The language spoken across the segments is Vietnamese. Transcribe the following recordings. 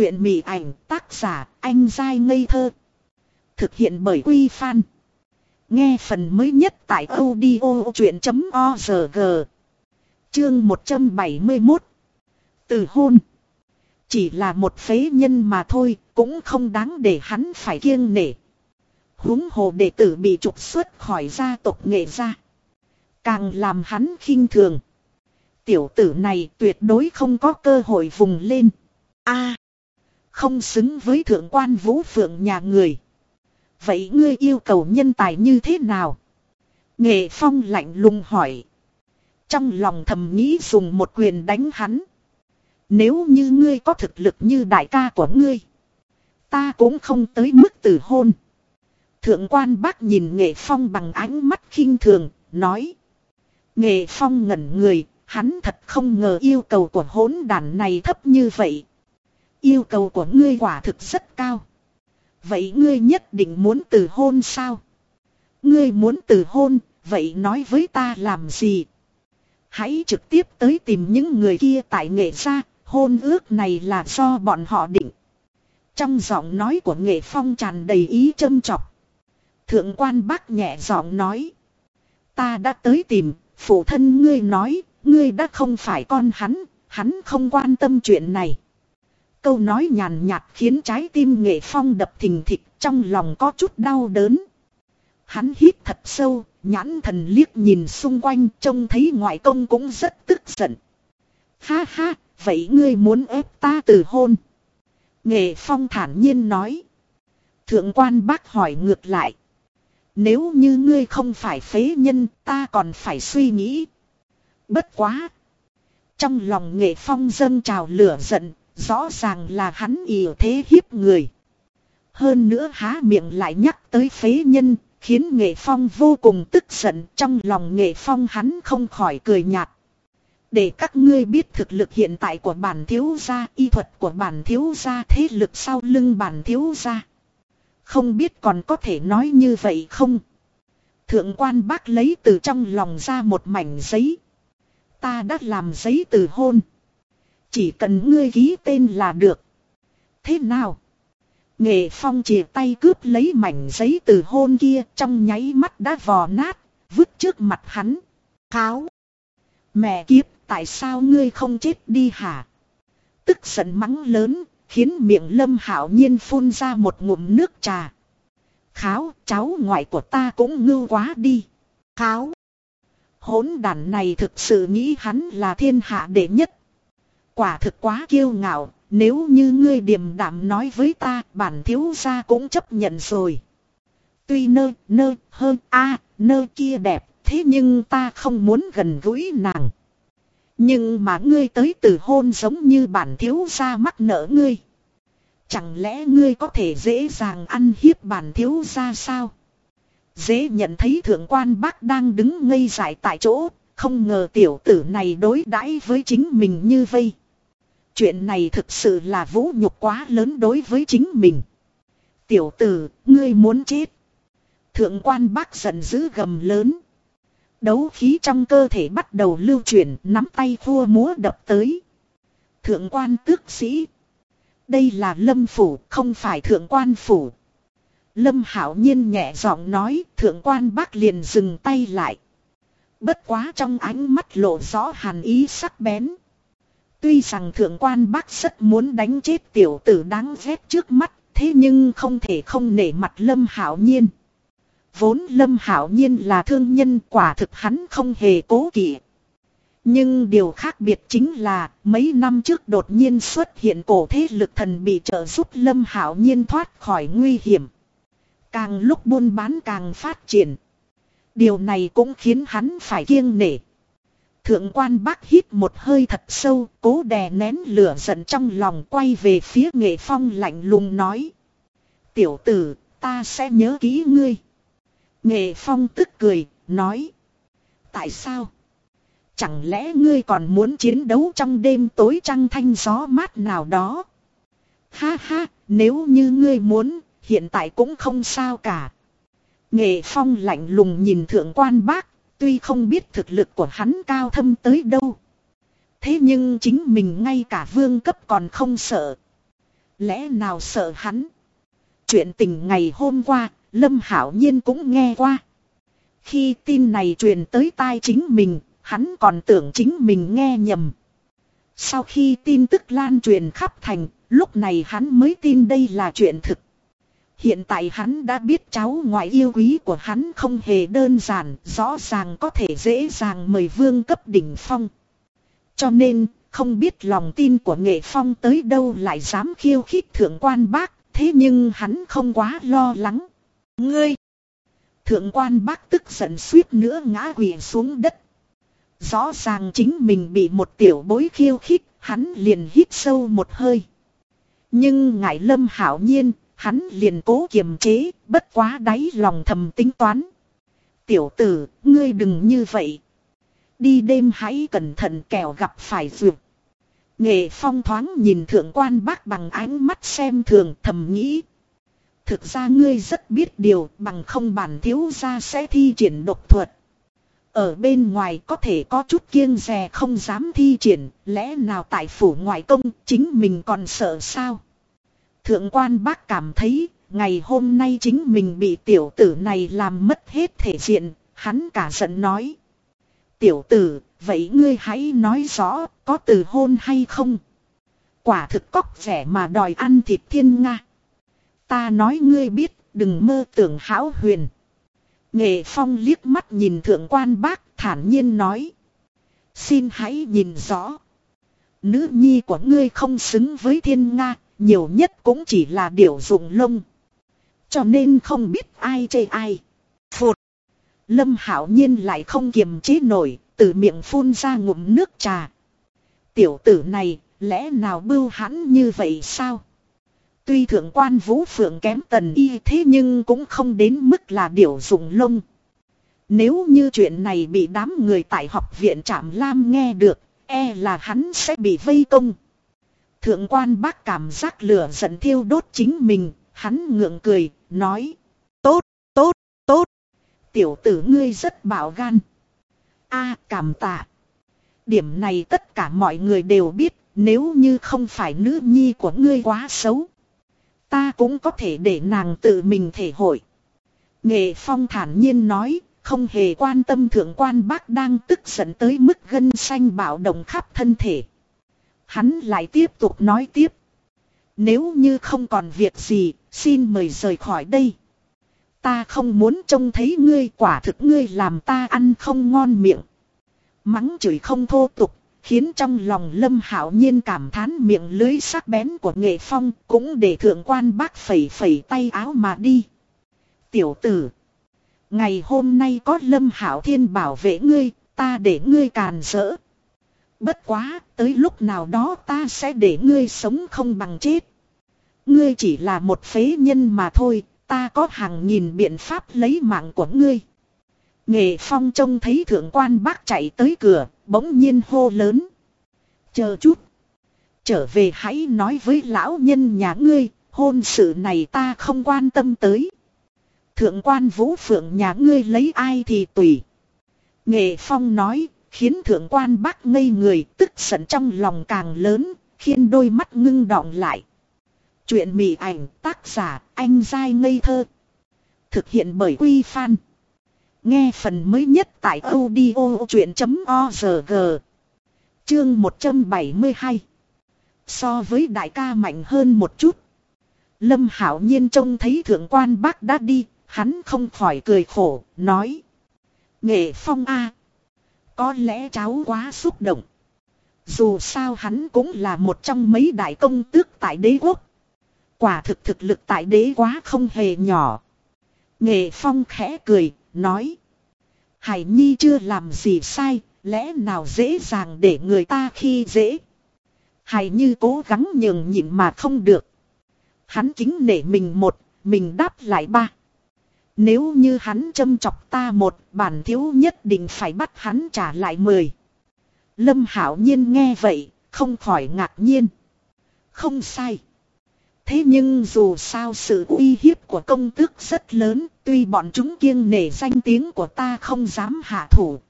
Chuyện mị ảnh tác giả anh dai ngây thơ. Thực hiện bởi Quy Phan. Nghe phần mới nhất tại audio chuyện.org. Chương 171. Từ hôn. Chỉ là một phế nhân mà thôi, cũng không đáng để hắn phải kiêng nể. huống hồ đệ tử bị trục xuất khỏi gia tộc nghệ gia. Càng làm hắn khinh thường. Tiểu tử này tuyệt đối không có cơ hội vùng lên. a không xứng với thượng quan vũ phượng nhà người. Vậy ngươi yêu cầu nhân tài như thế nào? Nghệ phong lạnh lùng hỏi. Trong lòng thầm nghĩ dùng một quyền đánh hắn. Nếu như ngươi có thực lực như đại ca của ngươi. Ta cũng không tới mức tử hôn. Thượng quan bác nhìn nghệ phong bằng ánh mắt khinh thường, nói. Nghệ phong ngẩn người, hắn thật không ngờ yêu cầu của hỗn đàn này thấp như vậy. Yêu cầu của ngươi quả thực rất cao. Vậy ngươi nhất định muốn từ hôn sao? Ngươi muốn từ hôn, vậy nói với ta làm gì? Hãy trực tiếp tới tìm những người kia tại nghệ gia, hôn ước này là do bọn họ định. Trong giọng nói của nghệ phong tràn đầy ý châm chọc. Thượng quan bác nhẹ giọng nói. Ta đã tới tìm, phụ thân ngươi nói, ngươi đã không phải con hắn, hắn không quan tâm chuyện này. Câu nói nhàn nhạt khiến trái tim nghệ phong đập thình thịch trong lòng có chút đau đớn. Hắn hít thật sâu, nhãn thần liếc nhìn xung quanh trông thấy ngoại công cũng rất tức giận. Ha ha, vậy ngươi muốn ép ta từ hôn. Nghệ phong thản nhiên nói. Thượng quan bác hỏi ngược lại. Nếu như ngươi không phải phế nhân ta còn phải suy nghĩ. Bất quá. Trong lòng nghệ phong dâng trào lửa giận Rõ ràng là hắn ỉ thế hiếp người. Hơn nữa há miệng lại nhắc tới phế nhân, khiến nghệ phong vô cùng tức giận trong lòng nghệ phong hắn không khỏi cười nhạt. Để các ngươi biết thực lực hiện tại của bản thiếu gia, y thuật của bản thiếu gia, thế lực sau lưng bản thiếu gia. Không biết còn có thể nói như vậy không? Thượng quan bác lấy từ trong lòng ra một mảnh giấy. Ta đã làm giấy từ hôn. Chỉ cần ngươi ký tên là được. Thế nào? Nghệ phong chìa tay cướp lấy mảnh giấy từ hôn kia trong nháy mắt đã vò nát, vứt trước mặt hắn. Kháo! Mẹ kiếp, tại sao ngươi không chết đi hả? Tức giận mắng lớn, khiến miệng lâm hảo nhiên phun ra một ngụm nước trà. Kháo, cháu ngoại của ta cũng ngưu quá đi. Kháo! Hốn đàn này thực sự nghĩ hắn là thiên hạ đệ nhất quả thực quá kiêu ngạo, nếu như ngươi điềm đạm nói với ta, bản thiếu gia cũng chấp nhận rồi. Tuy nơ, nơ, hơn, a, nơ kia đẹp, thế nhưng ta không muốn gần gũi nàng. Nhưng mà ngươi tới từ hôn giống như bản thiếu gia mắc nợ ngươi. Chẳng lẽ ngươi có thể dễ dàng ăn hiếp bản thiếu gia sao? Dễ nhận thấy thượng quan bác đang đứng ngây dại tại chỗ, không ngờ tiểu tử này đối đãi với chính mình như vây. Chuyện này thực sự là vũ nhục quá lớn đối với chính mình. Tiểu tử, ngươi muốn chết. Thượng quan bác giận dữ gầm lớn. Đấu khí trong cơ thể bắt đầu lưu chuyển, nắm tay vua múa đập tới. Thượng quan tước sĩ. Đây là lâm phủ, không phải thượng quan phủ. Lâm hảo nhiên nhẹ giọng nói, thượng quan bác liền dừng tay lại. Bất quá trong ánh mắt lộ rõ hàn ý sắc bén. Tuy rằng thượng quan bác rất muốn đánh chết tiểu tử đáng ghét trước mắt, thế nhưng không thể không nể mặt Lâm Hảo Nhiên. Vốn Lâm Hảo Nhiên là thương nhân quả thực hắn không hề cố kỵ. Nhưng điều khác biệt chính là mấy năm trước đột nhiên xuất hiện cổ thế lực thần bị trợ giúp Lâm Hảo Nhiên thoát khỏi nguy hiểm. Càng lúc buôn bán càng phát triển. Điều này cũng khiến hắn phải kiêng nể. Thượng quan bác hít một hơi thật sâu, cố đè nén lửa giận trong lòng quay về phía nghệ phong lạnh lùng nói. Tiểu tử, ta sẽ nhớ kỹ ngươi. Nghệ phong tức cười, nói. Tại sao? Chẳng lẽ ngươi còn muốn chiến đấu trong đêm tối trăng thanh gió mát nào đó? Ha ha, nếu như ngươi muốn, hiện tại cũng không sao cả. Nghệ phong lạnh lùng nhìn thượng quan bác, Tuy không biết thực lực của hắn cao thâm tới đâu. Thế nhưng chính mình ngay cả vương cấp còn không sợ. Lẽ nào sợ hắn? Chuyện tình ngày hôm qua, Lâm Hảo Nhiên cũng nghe qua. Khi tin này truyền tới tai chính mình, hắn còn tưởng chính mình nghe nhầm. Sau khi tin tức lan truyền khắp thành, lúc này hắn mới tin đây là chuyện thực. Hiện tại hắn đã biết cháu ngoại yêu quý của hắn không hề đơn giản, rõ ràng có thể dễ dàng mời vương cấp đỉnh phong. Cho nên, không biết lòng tin của nghệ phong tới đâu lại dám khiêu khích thượng quan bác, thế nhưng hắn không quá lo lắng. Ngươi! Thượng quan bác tức giận suýt nữa ngã quỵ xuống đất. Rõ ràng chính mình bị một tiểu bối khiêu khích, hắn liền hít sâu một hơi. Nhưng ngại lâm hảo nhiên, hắn liền cố kiềm chế, bất quá đáy lòng thầm tính toán. Tiểu tử, ngươi đừng như vậy. Đi đêm hãy cẩn thận kẻo gặp phải dược. Nghệ phong thoáng nhìn thượng quan bác bằng ánh mắt xem thường thầm nghĩ. Thực ra ngươi rất biết điều bằng không bản thiếu ra sẽ thi triển độc thuật. Ở bên ngoài có thể có chút kiêng rè không dám thi triển, lẽ nào tại phủ ngoại công chính mình còn sợ sao? Thượng quan bác cảm thấy, ngày hôm nay chính mình bị tiểu tử này làm mất hết thể diện, hắn cả giận nói. Tiểu tử, vậy ngươi hãy nói rõ, có từ hôn hay không? Quả thực cóc rẻ mà đòi ăn thịt thiên nga. Ta nói ngươi biết, đừng mơ tưởng hão huyền. Nghệ phong liếc mắt nhìn thượng quan bác thản nhiên nói. Xin hãy nhìn rõ. Nữ nhi của ngươi không xứng với thiên nga, nhiều nhất cũng chỉ là điều dụng lông. Cho nên không biết ai chê ai. Phụt. Lâm hảo nhiên lại không kiềm chế nổi, từ miệng phun ra ngụm nước trà. Tiểu tử này, lẽ nào bưu hắn như vậy sao? Tuy thượng quan vũ phượng kém tần y thế nhưng cũng không đến mức là điều dụng lông. Nếu như chuyện này bị đám người tại học viện Trạm Lam nghe được, e là hắn sẽ bị vây công. Thượng quan bác cảm giác lửa giận thiêu đốt chính mình, hắn ngượng cười, nói. Tốt, tốt, tốt. Tiểu tử ngươi rất bảo gan. a cảm tạ. Điểm này tất cả mọi người đều biết, nếu như không phải nữ nhi của ngươi quá xấu. Ta cũng có thể để nàng tự mình thể hội. Nghệ Phong thản nhiên nói, không hề quan tâm thượng quan bác đang tức giận tới mức gân xanh bạo động khắp thân thể. Hắn lại tiếp tục nói tiếp. Nếu như không còn việc gì, xin mời rời khỏi đây. Ta không muốn trông thấy ngươi quả thực ngươi làm ta ăn không ngon miệng. Mắng chửi không thô tục, khiến trong lòng lâm hảo nhiên cảm thán miệng lưới sắc bén của nghệ phong cũng để thượng quan bác phẩy phẩy tay áo mà đi. Tiểu tử. Ngày hôm nay có lâm hảo thiên bảo vệ ngươi, ta để ngươi càn rỡ. Bất quá, tới lúc nào đó ta sẽ để ngươi sống không bằng chết. Ngươi chỉ là một phế nhân mà thôi, ta có hàng nghìn biện pháp lấy mạng của ngươi. Nghệ phong trông thấy thượng quan bác chạy tới cửa, bỗng nhiên hô lớn. Chờ chút. Trở về hãy nói với lão nhân nhà ngươi, hôn sự này ta không quan tâm tới. Thượng quan vũ phượng nhà ngươi lấy ai thì tùy. Nghệ phong nói, khiến thượng quan bác ngây người tức giận trong lòng càng lớn, khiến đôi mắt ngưng đọng lại. Chuyện mị ảnh tác giả anh dai ngây thơ. Thực hiện bởi Quy Phan. Nghe phần mới nhất tại audio chuyện.org. Chương 172. So với đại ca mạnh hơn một chút. Lâm Hảo Nhiên trông thấy thượng quan bác đã đi, hắn không khỏi cười khổ, nói. Nghệ phong a có lẽ cháu quá xúc động. Dù sao hắn cũng là một trong mấy đại công tước tại đế quốc. Quả thực thực lực tại đế quá không hề nhỏ. Nghệ phong khẽ cười, nói. Hải Nhi chưa làm gì sai, lẽ nào dễ dàng để người ta khi dễ. Hải Như cố gắng nhường nhịn mà không được. Hắn kính nể mình một, mình đáp lại ba. Nếu như hắn châm chọc ta một, bản thiếu nhất định phải bắt hắn trả lại mười. Lâm Hảo Nhiên nghe vậy, không khỏi ngạc nhiên. Không sai. Thế nhưng dù sao sự uy hiếp của công tước rất lớn, tuy bọn chúng kiêng nể danh tiếng của ta không dám hạ thủ.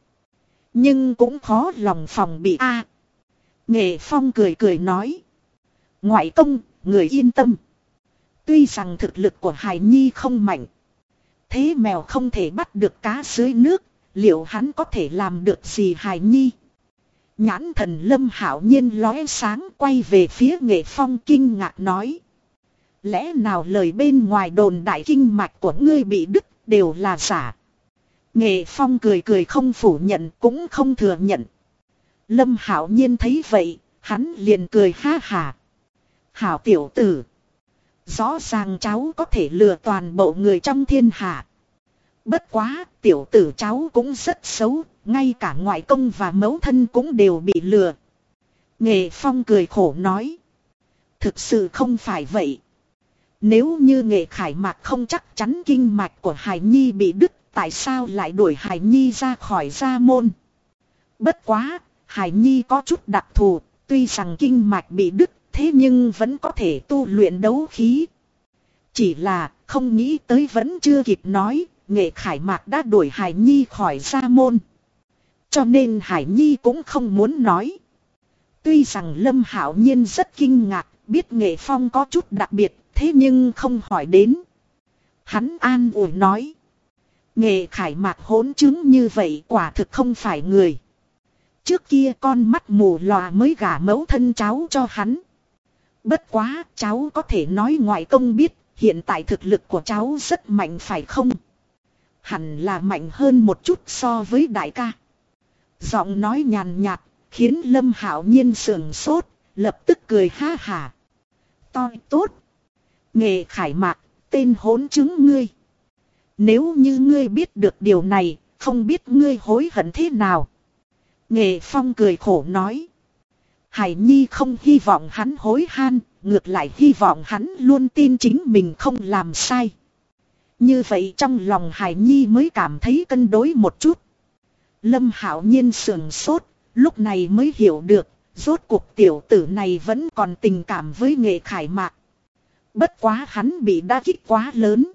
Nhưng cũng khó lòng phòng bị a. Nghệ Phong cười cười nói. Ngoại công, người yên tâm. Tuy rằng thực lực của Hải Nhi không mạnh. Thế mèo không thể bắt được cá dưới nước, liệu hắn có thể làm được gì hài Nhi? Nhãn thần lâm hảo nhiên lóe sáng quay về phía nghệ phong kinh ngạc nói. Lẽ nào lời bên ngoài đồn đại kinh mạch của ngươi bị đứt đều là giả. Nghệ phong cười cười không phủ nhận cũng không thừa nhận. Lâm hảo nhiên thấy vậy, hắn liền cười ha hà. Hảo tiểu tử. Rõ ràng cháu có thể lừa toàn bộ người trong thiên hạ. Bất quá, tiểu tử cháu cũng rất xấu, ngay cả ngoại công và mẫu thân cũng đều bị lừa. Nghệ Phong cười khổ nói. Thực sự không phải vậy. Nếu như nghệ khải mạc không chắc chắn kinh mạch của Hải Nhi bị đứt, tại sao lại đuổi Hải Nhi ra khỏi gia môn? Bất quá, Hải Nhi có chút đặc thù, tuy rằng kinh mạch bị đứt, thế nhưng vẫn có thể tu luyện đấu khí. Chỉ là, không nghĩ tới vẫn chưa kịp nói, nghệ khải mạc đã đuổi Hải Nhi khỏi gia môn. Cho nên Hải Nhi cũng không muốn nói. Tuy rằng Lâm Hảo Nhiên rất kinh ngạc, biết nghệ phong có chút đặc biệt, thế nhưng không hỏi đến. Hắn an ủi nói. Nghệ khải mạc hỗn chứng như vậy quả thực không phải người. Trước kia con mắt mù lòa mới gả mẫu thân cháu cho hắn. Bất quá cháu có thể nói ngoại công biết hiện tại thực lực của cháu rất mạnh phải không? Hẳn là mạnh hơn một chút so với đại ca. Giọng nói nhàn nhạt, khiến Lâm Hạo Nhiên sườn sốt, lập tức cười ha hà. Toi tốt. nghệ khải mạc, tên hỗn chứng ngươi. Nếu như ngươi biết được điều này, không biết ngươi hối hận thế nào. Nghệ Phong cười khổ nói. Hải Nhi không hy vọng hắn hối han, ngược lại hy vọng hắn luôn tin chính mình không làm sai. Như vậy trong lòng Hải Nhi mới cảm thấy cân đối một chút. Lâm Hạo Nhiên sườn sốt, lúc này mới hiểu được, rốt cuộc tiểu tử này vẫn còn tình cảm với nghệ khải mạc. Bất quá hắn bị đa kích quá lớn.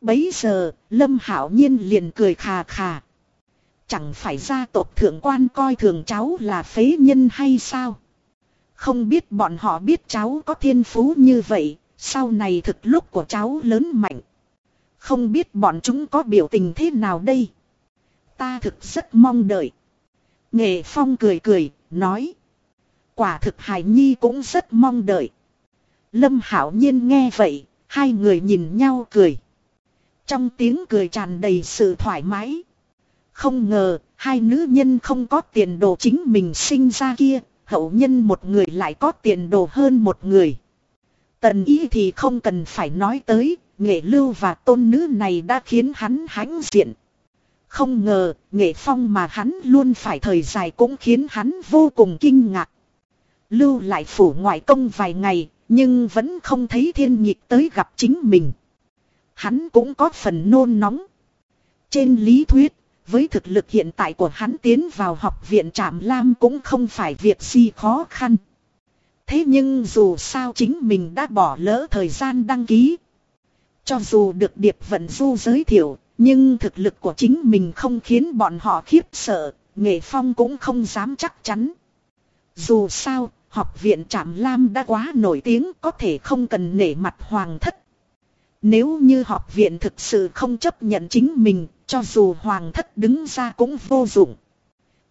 Bấy giờ, Lâm Hạo Nhiên liền cười khà khà. Chẳng phải gia tộc thượng quan coi thường cháu là phế nhân hay sao? Không biết bọn họ biết cháu có thiên phú như vậy, sau này thực lúc của cháu lớn mạnh. Không biết bọn chúng có biểu tình thế nào đây? Ta thực rất mong đợi. Nghệ Phong cười cười, nói. Quả thực Hải Nhi cũng rất mong đợi. Lâm Hảo Nhiên nghe vậy, hai người nhìn nhau cười. Trong tiếng cười tràn đầy sự thoải mái. Không ngờ, hai nữ nhân không có tiền đồ chính mình sinh ra kia, hậu nhân một người lại có tiền đồ hơn một người. Tần ý thì không cần phải nói tới, nghệ lưu và tôn nữ này đã khiến hắn hãnh diện. Không ngờ, nghệ phong mà hắn luôn phải thời dài cũng khiến hắn vô cùng kinh ngạc. Lưu lại phủ ngoại công vài ngày, nhưng vẫn không thấy thiên nhịp tới gặp chính mình. Hắn cũng có phần nôn nóng. Trên lý thuyết, với thực lực hiện tại của hắn tiến vào học viện Trạm Lam cũng không phải việc gì khó khăn. Thế nhưng dù sao chính mình đã bỏ lỡ thời gian đăng ký. Cho dù được Điệp Vận Du giới thiệu, nhưng thực lực của chính mình không khiến bọn họ khiếp sợ, Nghệ Phong cũng không dám chắc chắn. Dù sao, học viện Trạm Lam đã quá nổi tiếng có thể không cần nể mặt hoàng thất. Nếu như học viện thực sự không chấp nhận chính mình, cho dù hoàng thất đứng ra cũng vô dụng.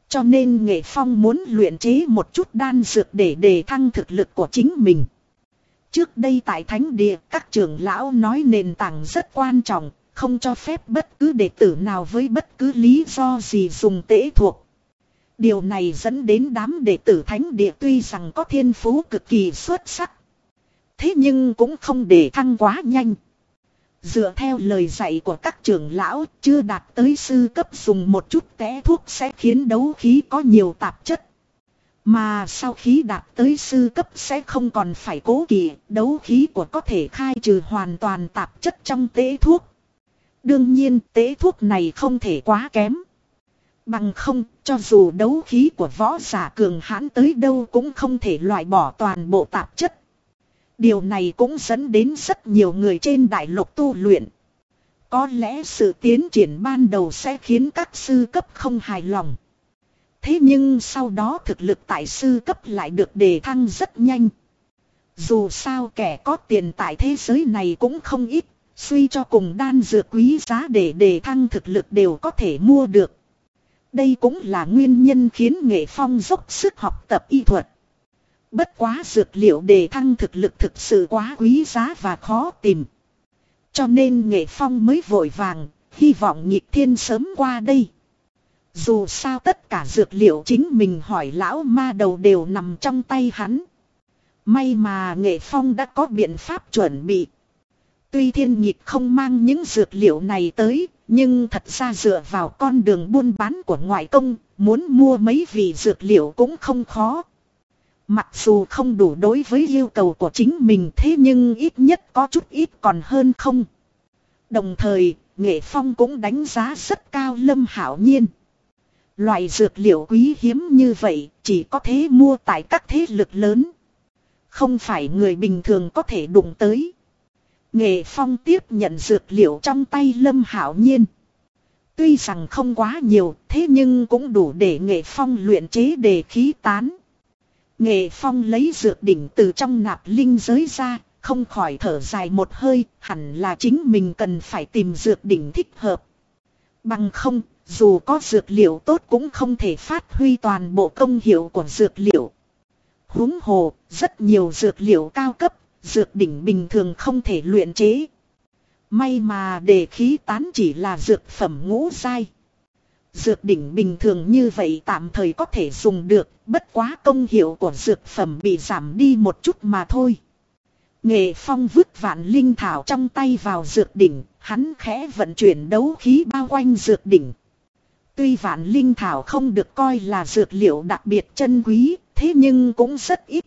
Cho nên Nghệ Phong muốn luyện chế một chút đan dược để đề thăng thực lực của chính mình. Trước đây tại Thánh Địa, các trưởng lão nói nền tảng rất quan trọng, không cho phép bất cứ đệ tử nào với bất cứ lý do gì dùng tễ thuộc. Điều này dẫn đến đám đệ tử Thánh Địa tuy rằng có thiên phú cực kỳ xuất sắc. Thế nhưng cũng không để thăng quá nhanh. Dựa theo lời dạy của các trưởng lão, chưa đạt tới sư cấp dùng một chút té thuốc sẽ khiến đấu khí có nhiều tạp chất. Mà sau khi đạt tới sư cấp sẽ không còn phải cố kỵ, đấu khí của có thể khai trừ hoàn toàn tạp chất trong tế thuốc. Đương nhiên tế thuốc này không thể quá kém. Bằng không, cho dù đấu khí của võ giả cường hãn tới đâu cũng không thể loại bỏ toàn bộ tạp chất. Điều này cũng dẫn đến rất nhiều người trên đại lục tu luyện. Có lẽ sự tiến triển ban đầu sẽ khiến các sư cấp không hài lòng. Thế nhưng sau đó thực lực tại sư cấp lại được đề thăng rất nhanh. Dù sao kẻ có tiền tại thế giới này cũng không ít, suy cho cùng đan dược quý giá để đề thăng thực lực đều có thể mua được. Đây cũng là nguyên nhân khiến nghệ phong dốc sức học tập y thuật. Bất quá dược liệu để thăng thực lực thực sự quá quý giá và khó tìm. Cho nên nghệ phong mới vội vàng, hy vọng nhịp thiên sớm qua đây. Dù sao tất cả dược liệu chính mình hỏi lão ma đầu đều nằm trong tay hắn. May mà nghệ phong đã có biện pháp chuẩn bị. Tuy thiên nhịp không mang những dược liệu này tới, nhưng thật ra dựa vào con đường buôn bán của ngoại công, muốn mua mấy vị dược liệu cũng không khó. Mặc dù không đủ đối với yêu cầu của chính mình thế nhưng ít nhất có chút ít còn hơn không. Đồng thời, Nghệ Phong cũng đánh giá rất cao Lâm Hảo Nhiên. Loại dược liệu quý hiếm như vậy chỉ có thể mua tại các thế lực lớn. Không phải người bình thường có thể đụng tới. Nghệ Phong tiếp nhận dược liệu trong tay Lâm Hảo Nhiên. Tuy rằng không quá nhiều, thế nhưng cũng đủ để Nghệ Phong luyện chế đề khí tán. Nghệ Phong lấy dược đỉnh từ trong nạp linh giới ra, không khỏi thở dài một hơi, hẳn là chính mình cần phải tìm dược đỉnh thích hợp. Bằng không, dù có dược liệu tốt cũng không thể phát huy toàn bộ công hiệu của dược liệu. Húng hồ, rất nhiều dược liệu cao cấp, dược đỉnh bình thường không thể luyện chế. May mà đề khí tán chỉ là dược phẩm ngũ dai. Dược đỉnh bình thường như vậy tạm thời có thể dùng được, bất quá công hiệu của dược phẩm bị giảm đi một chút mà thôi. Nghệ phong vứt vạn linh thảo trong tay vào dược đỉnh, hắn khẽ vận chuyển đấu khí bao quanh dược đỉnh. Tuy vạn linh thảo không được coi là dược liệu đặc biệt chân quý, thế nhưng cũng rất ít.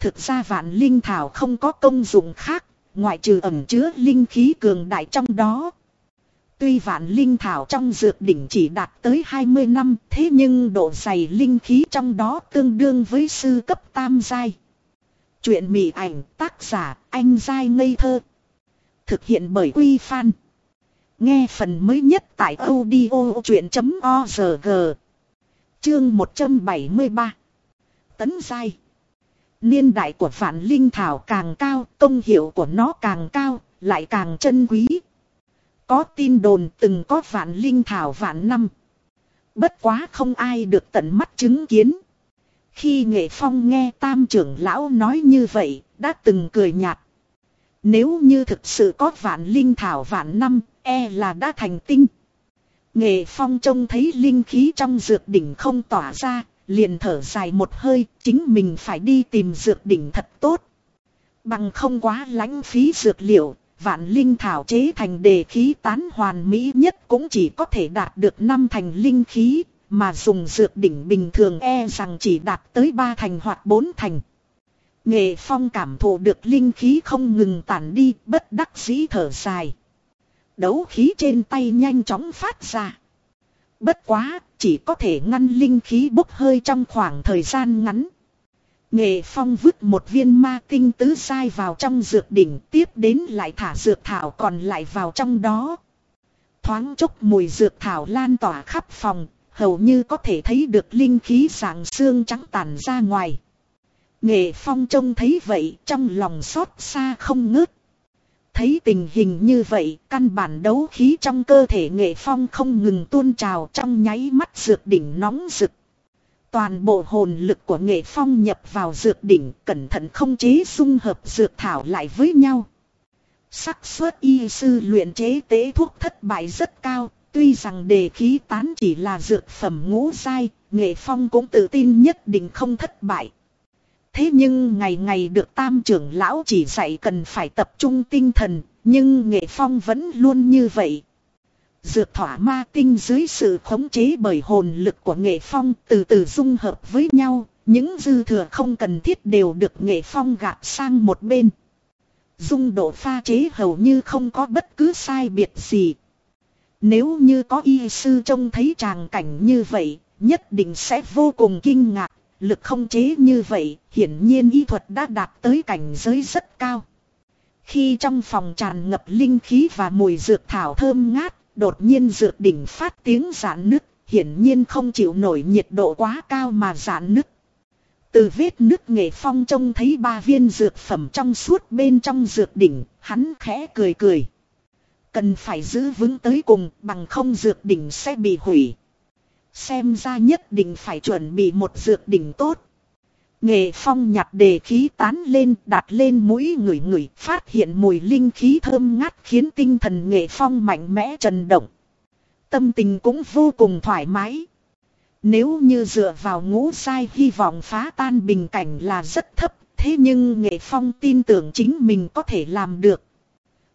Thực ra vạn linh thảo không có công dụng khác, ngoại trừ ẩm chứa linh khí cường đại trong đó. Tuy vạn linh thảo trong dược đỉnh chỉ đạt tới 20 năm, thế nhưng độ dày linh khí trong đó tương đương với sư cấp tam giai. Chuyện mị ảnh tác giả anh giai ngây thơ. Thực hiện bởi Quy Phan. Nghe phần mới nhất tại audio chuyện.org. Chương 173. Tấn giai. Niên đại của vạn linh thảo càng cao, công hiệu của nó càng cao, lại càng chân quý. Có tin đồn từng có vạn linh thảo vạn năm. Bất quá không ai được tận mắt chứng kiến. Khi nghệ phong nghe tam trưởng lão nói như vậy, đã từng cười nhạt. Nếu như thực sự có vạn linh thảo vạn năm, e là đã thành tinh. Nghệ phong trông thấy linh khí trong dược đỉnh không tỏa ra, liền thở dài một hơi, chính mình phải đi tìm dược đỉnh thật tốt. Bằng không quá lãnh phí dược liệu, vạn linh thảo chế thành đề khí tán hoàn mỹ nhất cũng chỉ có thể đạt được năm thành linh khí, mà dùng dược đỉnh bình thường e rằng chỉ đạt tới ba thành hoặc bốn thành. Nghệ phong cảm thụ được linh khí không ngừng tản đi, bất đắc dĩ thở dài. Đấu khí trên tay nhanh chóng phát ra. Bất quá, chỉ có thể ngăn linh khí bốc hơi trong khoảng thời gian ngắn. Nghệ phong vứt một viên ma tinh tứ sai vào trong dược đỉnh tiếp đến lại thả dược thảo còn lại vào trong đó. Thoáng chốc mùi dược thảo lan tỏa khắp phòng, hầu như có thể thấy được linh khí sảng xương trắng tàn ra ngoài. Nghệ phong trông thấy vậy trong lòng xót xa không ngớt. Thấy tình hình như vậy, căn bản đấu khí trong cơ thể nghệ phong không ngừng tuôn trào trong nháy mắt dược đỉnh nóng rực. Toàn bộ hồn lực của nghệ phong nhập vào dược đỉnh, cẩn thận không chế dung hợp dược thảo lại với nhau. xác suất y sư luyện chế tế thuốc thất bại rất cao, tuy rằng đề khí tán chỉ là dược phẩm ngũ dai, nghệ phong cũng tự tin nhất định không thất bại. Thế nhưng ngày ngày được tam trưởng lão chỉ dạy cần phải tập trung tinh thần, nhưng nghệ phong vẫn luôn như vậy. Dược thỏa ma tinh dưới sự khống chế bởi hồn lực của nghệ phong từ từ dung hợp với nhau, những dư thừa không cần thiết đều được nghệ phong gạt sang một bên. Dung độ pha chế hầu như không có bất cứ sai biệt gì. Nếu như có y sư trông thấy tràng cảnh như vậy, nhất định sẽ vô cùng kinh ngạc, Lực không chế như vậy, hiển nhiên y thuật đã đạt tới cảnh giới rất cao. Khi trong phòng tràn ngập linh khí và mùi dược thảo thơm ngát, đột nhiên dược đỉnh phát tiếng giãn nứt, hiển nhiên không chịu nổi nhiệt độ quá cao mà giãn nứt. Từ vết nước nghệ phong trông thấy ba viên dược phẩm trong suốt bên trong dược đỉnh, hắn khẽ cười cười. Cần phải giữ vững tới cùng bằng không dược đỉnh sẽ bị hủy. Xem ra nhất định phải chuẩn bị một dược đỉnh tốt. Nghệ phong nhặt đề khí tán lên đặt lên mũi người người phát hiện mùi linh khí thơm ngát khiến tinh thần nghệ phong mạnh mẽ trần động. Tâm tình cũng vô cùng thoải mái. Nếu như dựa vào ngũ sai hy vọng phá tan bình cảnh là rất thấp, thế nhưng nghệ phong tin tưởng chính mình có thể làm được.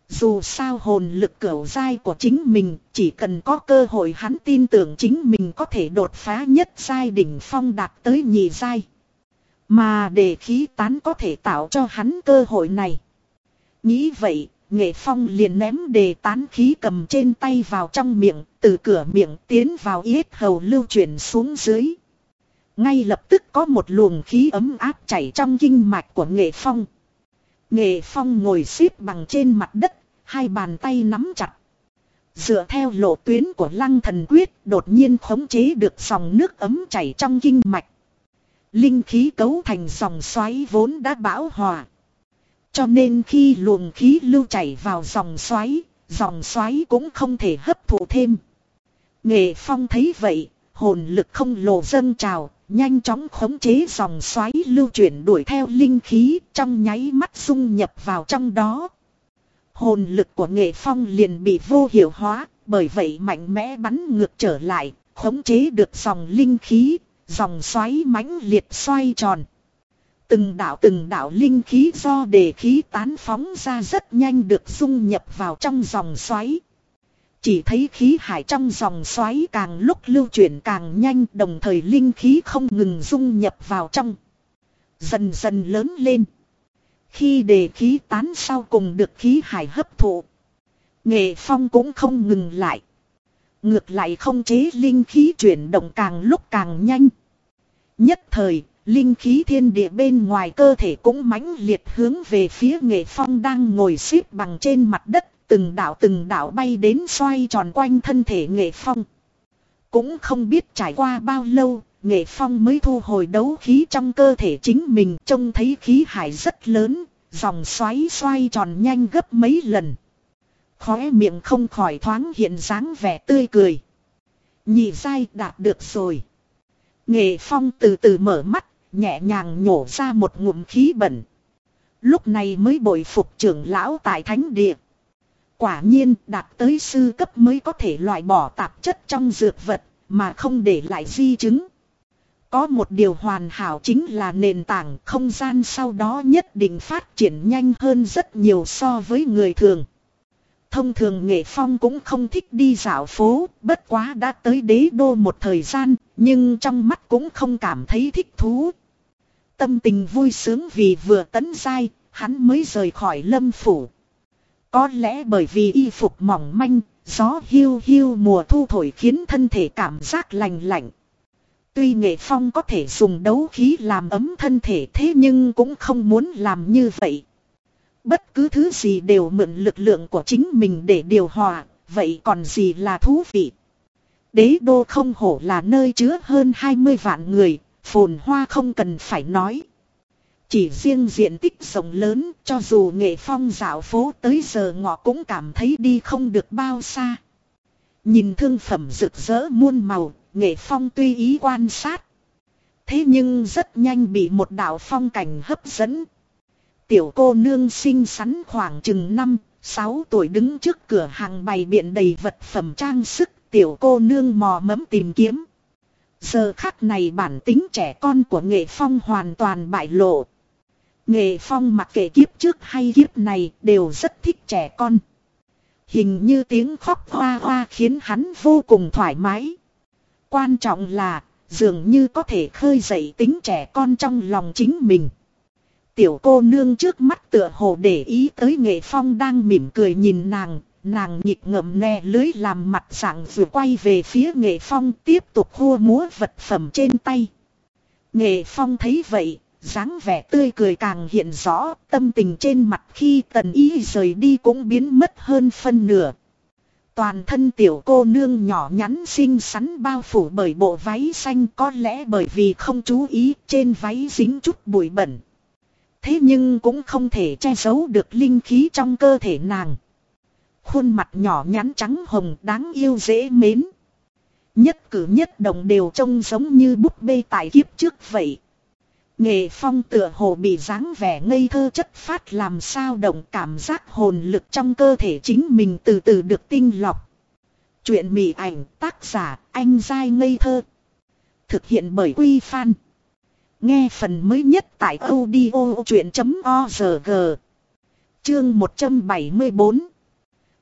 Dù sao hồn lực cửu dai của chính mình, chỉ cần có cơ hội hắn tin tưởng chính mình có thể đột phá nhất giai đỉnh phong đạt tới nhị giai. Mà để khí tán có thể tạo cho hắn cơ hội này. Nghĩ vậy, nghệ phong liền ném đề tán khí cầm trên tay vào trong miệng, từ cửa miệng tiến vào yết hầu lưu chuyển xuống dưới. Ngay lập tức có một luồng khí ấm áp chảy trong kinh mạch của nghệ phong. Nghệ phong ngồi xếp bằng trên mặt đất, hai bàn tay nắm chặt. Dựa theo lộ tuyến của lăng thần quyết đột nhiên khống chế được dòng nước ấm chảy trong kinh mạch. Linh khí cấu thành dòng xoáy vốn đã bão hòa. Cho nên khi luồng khí lưu chảy vào dòng xoáy, dòng xoáy cũng không thể hấp thụ thêm. Nghệ Phong thấy vậy, hồn lực không lồ dâng trào, nhanh chóng khống chế dòng xoáy lưu chuyển đuổi theo linh khí trong nháy mắt dung nhập vào trong đó. Hồn lực của Nghệ Phong liền bị vô hiệu hóa, bởi vậy mạnh mẽ bắn ngược trở lại, khống chế được dòng linh khí, dòng xoáy mãnh liệt xoay tròn. Từng đạo từng đạo linh khí do đề khí tán phóng ra rất nhanh được dung nhập vào trong dòng xoáy. Chỉ thấy khí hải trong dòng xoáy càng lúc lưu chuyển càng nhanh, đồng thời linh khí không ngừng dung nhập vào trong. Dần dần lớn lên. Khi đề khí tán sau cùng được khí hải hấp thụ. Nghệ phong cũng không ngừng lại. Ngược lại không chế linh khí chuyển động càng lúc càng nhanh. Nhất thời, linh khí thiên địa bên ngoài cơ thể cũng mãnh liệt hướng về phía nghệ phong đang ngồi xếp bằng trên mặt đất từng đạo từng đạo bay đến xoay tròn quanh thân thể nghệ phong. Cũng không biết trải qua bao lâu, nghệ phong mới thu hồi đấu khí trong cơ thể chính mình trông thấy khí hải rất lớn, dòng xoáy xoay tròn nhanh gấp mấy lần. Khóe miệng không khỏi thoáng hiện dáng vẻ tươi cười. Nhị dai đạt được rồi. Nghệ phong từ từ mở mắt, nhẹ nhàng nhổ ra một ngụm khí bẩn. Lúc này mới bội phục trưởng lão tại thánh địa. Quả nhiên đạt tới sư cấp mới có thể loại bỏ tạp chất trong dược vật mà không để lại di chứng. Có một điều hoàn hảo chính là nền tảng không gian sau đó nhất định phát triển nhanh hơn rất nhiều so với người thường. Thông thường nghệ phong cũng không thích đi dạo phố, bất quá đã tới đế đô một thời gian, nhưng trong mắt cũng không cảm thấy thích thú. Tâm tình vui sướng vì vừa tấn sai, hắn mới rời khỏi lâm phủ. Có lẽ bởi vì y phục mỏng manh, gió hiu hiu mùa thu thổi khiến thân thể cảm giác lành lạnh. Tuy nghệ phong có thể dùng đấu khí làm ấm thân thể thế nhưng cũng không muốn làm như vậy. Bất cứ thứ gì đều mượn lực lượng của chính mình để điều hòa, vậy còn gì là thú vị. Đế đô không hổ là nơi chứa hơn 20 vạn người, phồn hoa không cần phải nói. Chỉ riêng diện tích rộng lớn, cho dù nghệ phong dạo phố tới giờ ngọ cũng cảm thấy đi không được bao xa. Nhìn thương phẩm rực rỡ muôn màu, nghệ phong tuy ý quan sát. Thế nhưng rất nhanh bị một đạo phong cảnh hấp dẫn. Tiểu cô nương xinh xắn khoảng chừng 5, 6 tuổi đứng trước cửa hàng bày biện đầy vật phẩm trang sức. Tiểu cô nương mò mẫm tìm kiếm. Giờ khắc này bản tính trẻ con của nghệ phong hoàn toàn bại lộ. Nghệ phong mặc kệ kiếp trước hay kiếp này đều rất thích trẻ con. Hình như tiếng khóc hoa hoa khiến hắn vô cùng thoải mái. Quan trọng là dường như có thể khơi dậy tính trẻ con trong lòng chính mình. Tiểu cô nương trước mắt tựa hồ để ý tới nghệ phong đang mỉm cười nhìn nàng, nàng nhịp ngậm nè lưới làm mặt sẵn vừa quay về phía nghệ phong tiếp tục hua múa vật phẩm trên tay. Nghệ phong thấy vậy, dáng vẻ tươi cười càng hiện rõ, tâm tình trên mặt khi tần ý rời đi cũng biến mất hơn phân nửa. Toàn thân tiểu cô nương nhỏ nhắn xinh xắn bao phủ bởi bộ váy xanh có lẽ bởi vì không chú ý trên váy dính chút bụi bẩn. Thế nhưng cũng không thể che giấu được linh khí trong cơ thể nàng. Khuôn mặt nhỏ nhắn trắng hồng đáng yêu dễ mến. Nhất cử nhất động đều trông giống như búp bê tại kiếp trước vậy. Nghệ phong tựa hồ bị dáng vẻ ngây thơ chất phát làm sao động cảm giác hồn lực trong cơ thể chính mình từ từ được tinh lọc. Chuyện mị ảnh, tác giả, anh dai ngây thơ. Thực hiện bởi Quy Phan. Nghe phần mới nhất tại audio chuyện.org. Chương 174.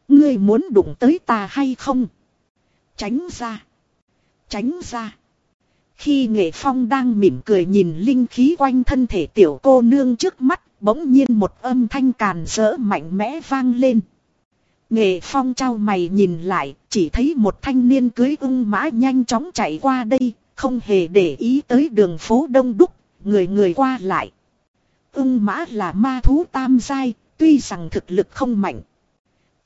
Ngươi muốn đụng tới ta hay không? Tránh ra. Tránh ra. Khi nghệ phong đang mỉm cười nhìn linh khí quanh thân thể tiểu cô nương trước mắt, bỗng nhiên một âm thanh càn rỡ mạnh mẽ vang lên. Nghệ phong trao mày nhìn lại, chỉ thấy một thanh niên cưới ưng mã nhanh chóng chạy qua đây, không hề để ý tới đường phố đông đúc, người người qua lại. Ưng mã là ma thú tam giai, tuy rằng thực lực không mạnh.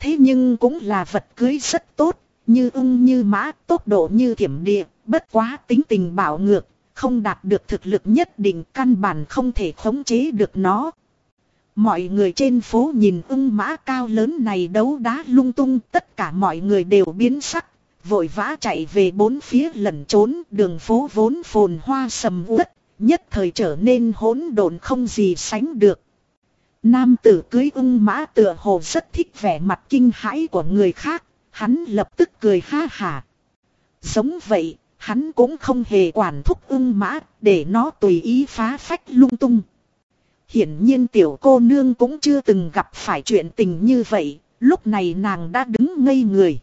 Thế nhưng cũng là vật cưới rất tốt, như ung như mã, tốc độ như thiểm địa, bất quá tính tình bảo ngược, không đạt được thực lực nhất định căn bản không thể khống chế được nó. Mọi người trên phố nhìn ung mã cao lớn này đấu đá lung tung, tất cả mọi người đều biến sắc, vội vã chạy về bốn phía lẩn trốn, đường phố vốn phồn hoa sầm uất, nhất thời trở nên hỗn độn không gì sánh được. Nam tử cưới ưng mã tựa hồ rất thích vẻ mặt kinh hãi của người khác, hắn lập tức cười ha hà. Giống vậy, hắn cũng không hề quản thúc ưng mã, để nó tùy ý phá phách lung tung. Hiển nhiên tiểu cô nương cũng chưa từng gặp phải chuyện tình như vậy, lúc này nàng đã đứng ngây người.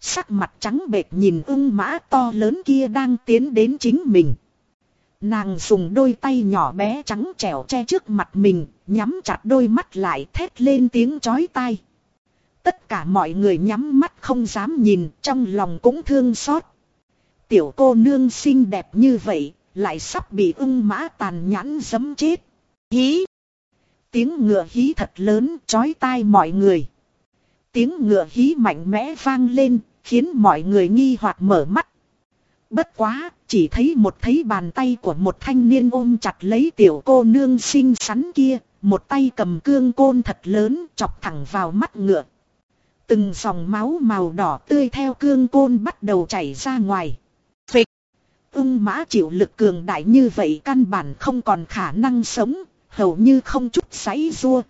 Sắc mặt trắng bệch nhìn ưng mã to lớn kia đang tiến đến chính mình. Nàng dùng đôi tay nhỏ bé trắng trẻo che trước mặt mình, nhắm chặt đôi mắt lại thét lên tiếng chói tai. Tất cả mọi người nhắm mắt không dám nhìn, trong lòng cũng thương xót. Tiểu cô nương xinh đẹp như vậy, lại sắp bị ưng mã tàn nhẫn dấm chết. Hí! Tiếng ngựa hí thật lớn, chói tai mọi người. Tiếng ngựa hí mạnh mẽ vang lên, khiến mọi người nghi hoặc mở mắt. Bất quá, chỉ thấy một thấy bàn tay của một thanh niên ôm chặt lấy tiểu cô nương xinh xắn kia, một tay cầm cương côn thật lớn chọc thẳng vào mắt ngựa. Từng dòng máu màu đỏ tươi theo cương côn bắt đầu chảy ra ngoài. Phịch! Ưng mã chịu lực cường đại như vậy căn bản không còn khả năng sống, hầu như không chút sáy rua.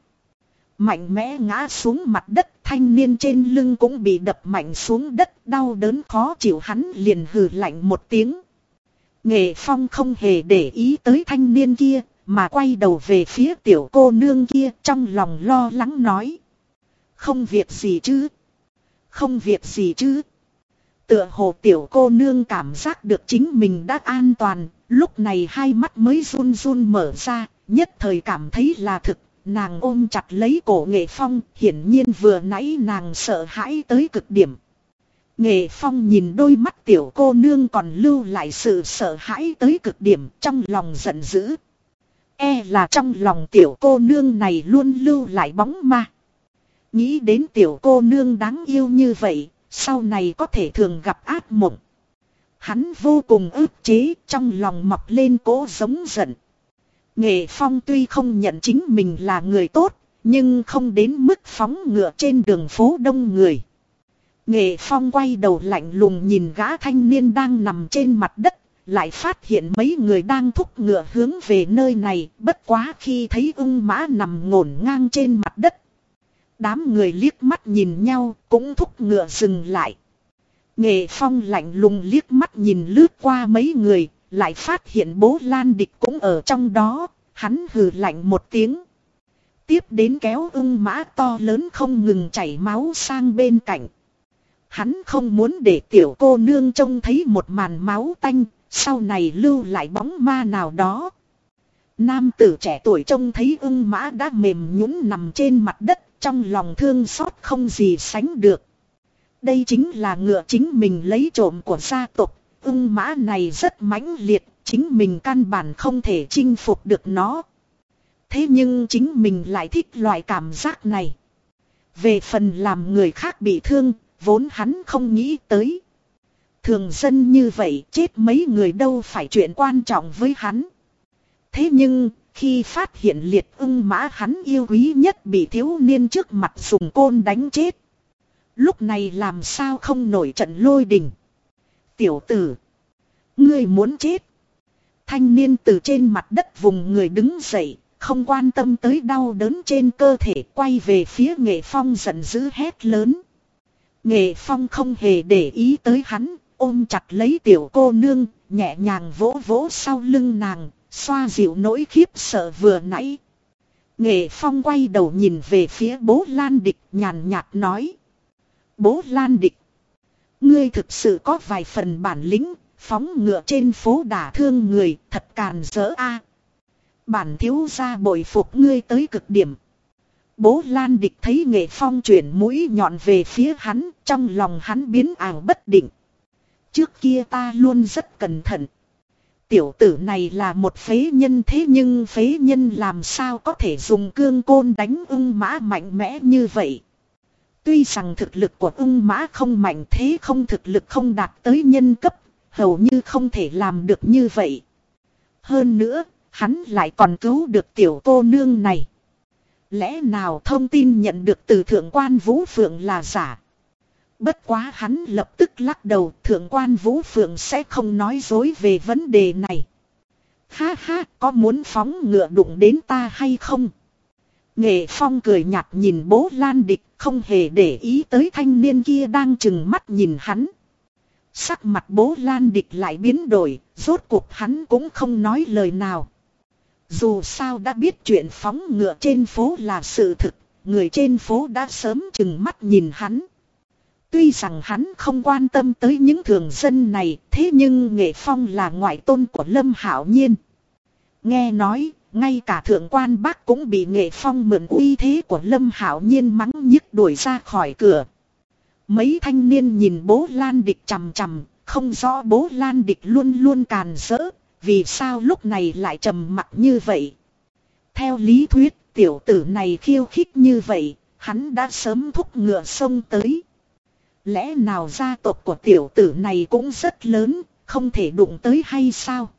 Mạnh mẽ ngã xuống mặt đất thanh niên trên lưng cũng bị đập mạnh xuống đất đau đớn khó chịu hắn liền hừ lạnh một tiếng. Nghệ phong không hề để ý tới thanh niên kia mà quay đầu về phía tiểu cô nương kia trong lòng lo lắng nói. Không việc gì chứ. Không việc gì chứ. Tựa hồ tiểu cô nương cảm giác được chính mình đã an toàn, lúc này hai mắt mới run run mở ra, nhất thời cảm thấy là thực, nàng ôm chặt lấy cổ nghệ phong, hiển nhiên vừa nãy nàng sợ hãi tới cực điểm. Nghệ phong nhìn đôi mắt tiểu cô nương còn lưu lại sự sợ hãi tới cực điểm trong lòng giận dữ. E là trong lòng tiểu cô nương này luôn lưu lại bóng ma. Nghĩ đến tiểu cô nương đáng yêu như vậy, sau này có thể thường gặp ác mộng. Hắn vô cùng ức chế trong lòng mọc lên cố giống giận. Nghệ Phong tuy không nhận chính mình là người tốt, nhưng không đến mức phóng ngựa trên đường phố đông người. Nghệ Phong quay đầu lạnh lùng nhìn gã thanh niên đang nằm trên mặt đất, lại phát hiện mấy người đang thúc ngựa hướng về nơi này, bất quá khi thấy ưng mã nằm ngổn ngang trên mặt đất. Đám người liếc mắt nhìn nhau, cũng thúc ngựa dừng lại. Nghệ Phong lạnh lùng liếc mắt nhìn lướt qua mấy người, lại phát hiện bố Lan Địch cũng ở trong đó, hắn hừ lạnh một tiếng. Tiếp đến kéo ưng mã to lớn không ngừng chảy máu sang bên cạnh. Hắn không muốn để tiểu cô nương trông thấy một màn máu tanh, sau này lưu lại bóng ma nào đó. Nam tử trẻ tuổi trông thấy ưng mã đã mềm nhũn nằm trên mặt đất, trong lòng thương xót không gì sánh được. Đây chính là ngựa chính mình lấy trộm của gia tộc, ưng mã này rất mãnh liệt, chính mình căn bản không thể chinh phục được nó. Thế nhưng chính mình lại thích loại cảm giác này. Về phần làm người khác bị thương, vốn hắn không nghĩ tới. Thường dân như vậy chết mấy người đâu phải chuyện quan trọng với hắn. Thế nhưng, khi phát hiện liệt ưng mã hắn yêu quý nhất bị thiếu niên trước mặt dùng côn đánh chết. Lúc này làm sao không nổi trận lôi đình. Tiểu tử. Ngươi muốn chết. Thanh niên từ trên mặt đất vùng người đứng dậy. Không quan tâm tới đau đớn trên cơ thể, quay về phía nghệ phong giận dữ hét lớn. Nghệ phong không hề để ý tới hắn. Ôm chặt lấy tiểu cô nương. Nhẹ nhàng vỗ vỗ sau lưng nàng. Xoa dịu nỗi khiếp sợ vừa nãy. Nghệ phong quay đầu nhìn về phía bố Lan Địch, nhàn nhạt nói. Bố Lan Địch. Ngươi thực sự có vài phần bản lĩnh, phóng ngựa trên phố đả thương người, thật càn rỡ a. Bản thiếu gia bội phục ngươi tới cực điểm. Bố Lan Địch thấy nghệ phong chuyển mũi nhọn về phía hắn, trong lòng hắn biến ảo bất định. Trước kia ta luôn rất cẩn thận. Tiểu tử này là một phế nhân thế nhưng phế nhân làm sao có thể dùng cương côn đánh ưng mã mạnh mẽ như vậy. Tuy rằng thực lực của ưng mã không mạnh thế không thực lực không đạt tới nhân cấp, hầu như không thể làm được như vậy. Hơn nữa, hắn lại còn cứu được tiểu cô nương này. Lẽ nào thông tin nhận được từ thượng quan Vũ Phượng là giả? Bất quá hắn lập tức lắc đầu thượng quan Vũ Phượng sẽ không nói dối về vấn đề này. Ha ha, có muốn phóng ngựa đụng đến ta hay không? Nghệ Phong cười nhạt nhìn bố Lan Địch không hề để ý tới thanh niên kia đang chừng mắt nhìn hắn. Sắc mặt bố Lan Địch lại biến đổi, rốt cuộc hắn cũng không nói lời nào. Dù sao đã biết chuyện phóng ngựa trên phố là sự thực, người trên phố đã sớm chừng mắt nhìn hắn. Tuy rằng hắn không quan tâm tới những thường dân này, thế nhưng Nghệ Phong là ngoại tôn của Lâm Hảo Nhiên. Nghe nói, ngay cả thượng quan bác cũng bị nghệ phong mượn uy thế của Lâm Hảo Nhiên mắng nhức đuổi ra khỏi cửa. Mấy thanh niên nhìn bố Lan Địch chằm chằm, không rõ bố Lan Địch luôn luôn càn rỡ, vì sao lúc này lại trầm mặc như vậy. Theo lý thuyết, tiểu tử này khiêu khích như vậy, hắn đã sớm thúc ngựa sông tới. Lẽ nào gia tộc của tiểu tử này cũng rất lớn, không thể đụng tới hay sao?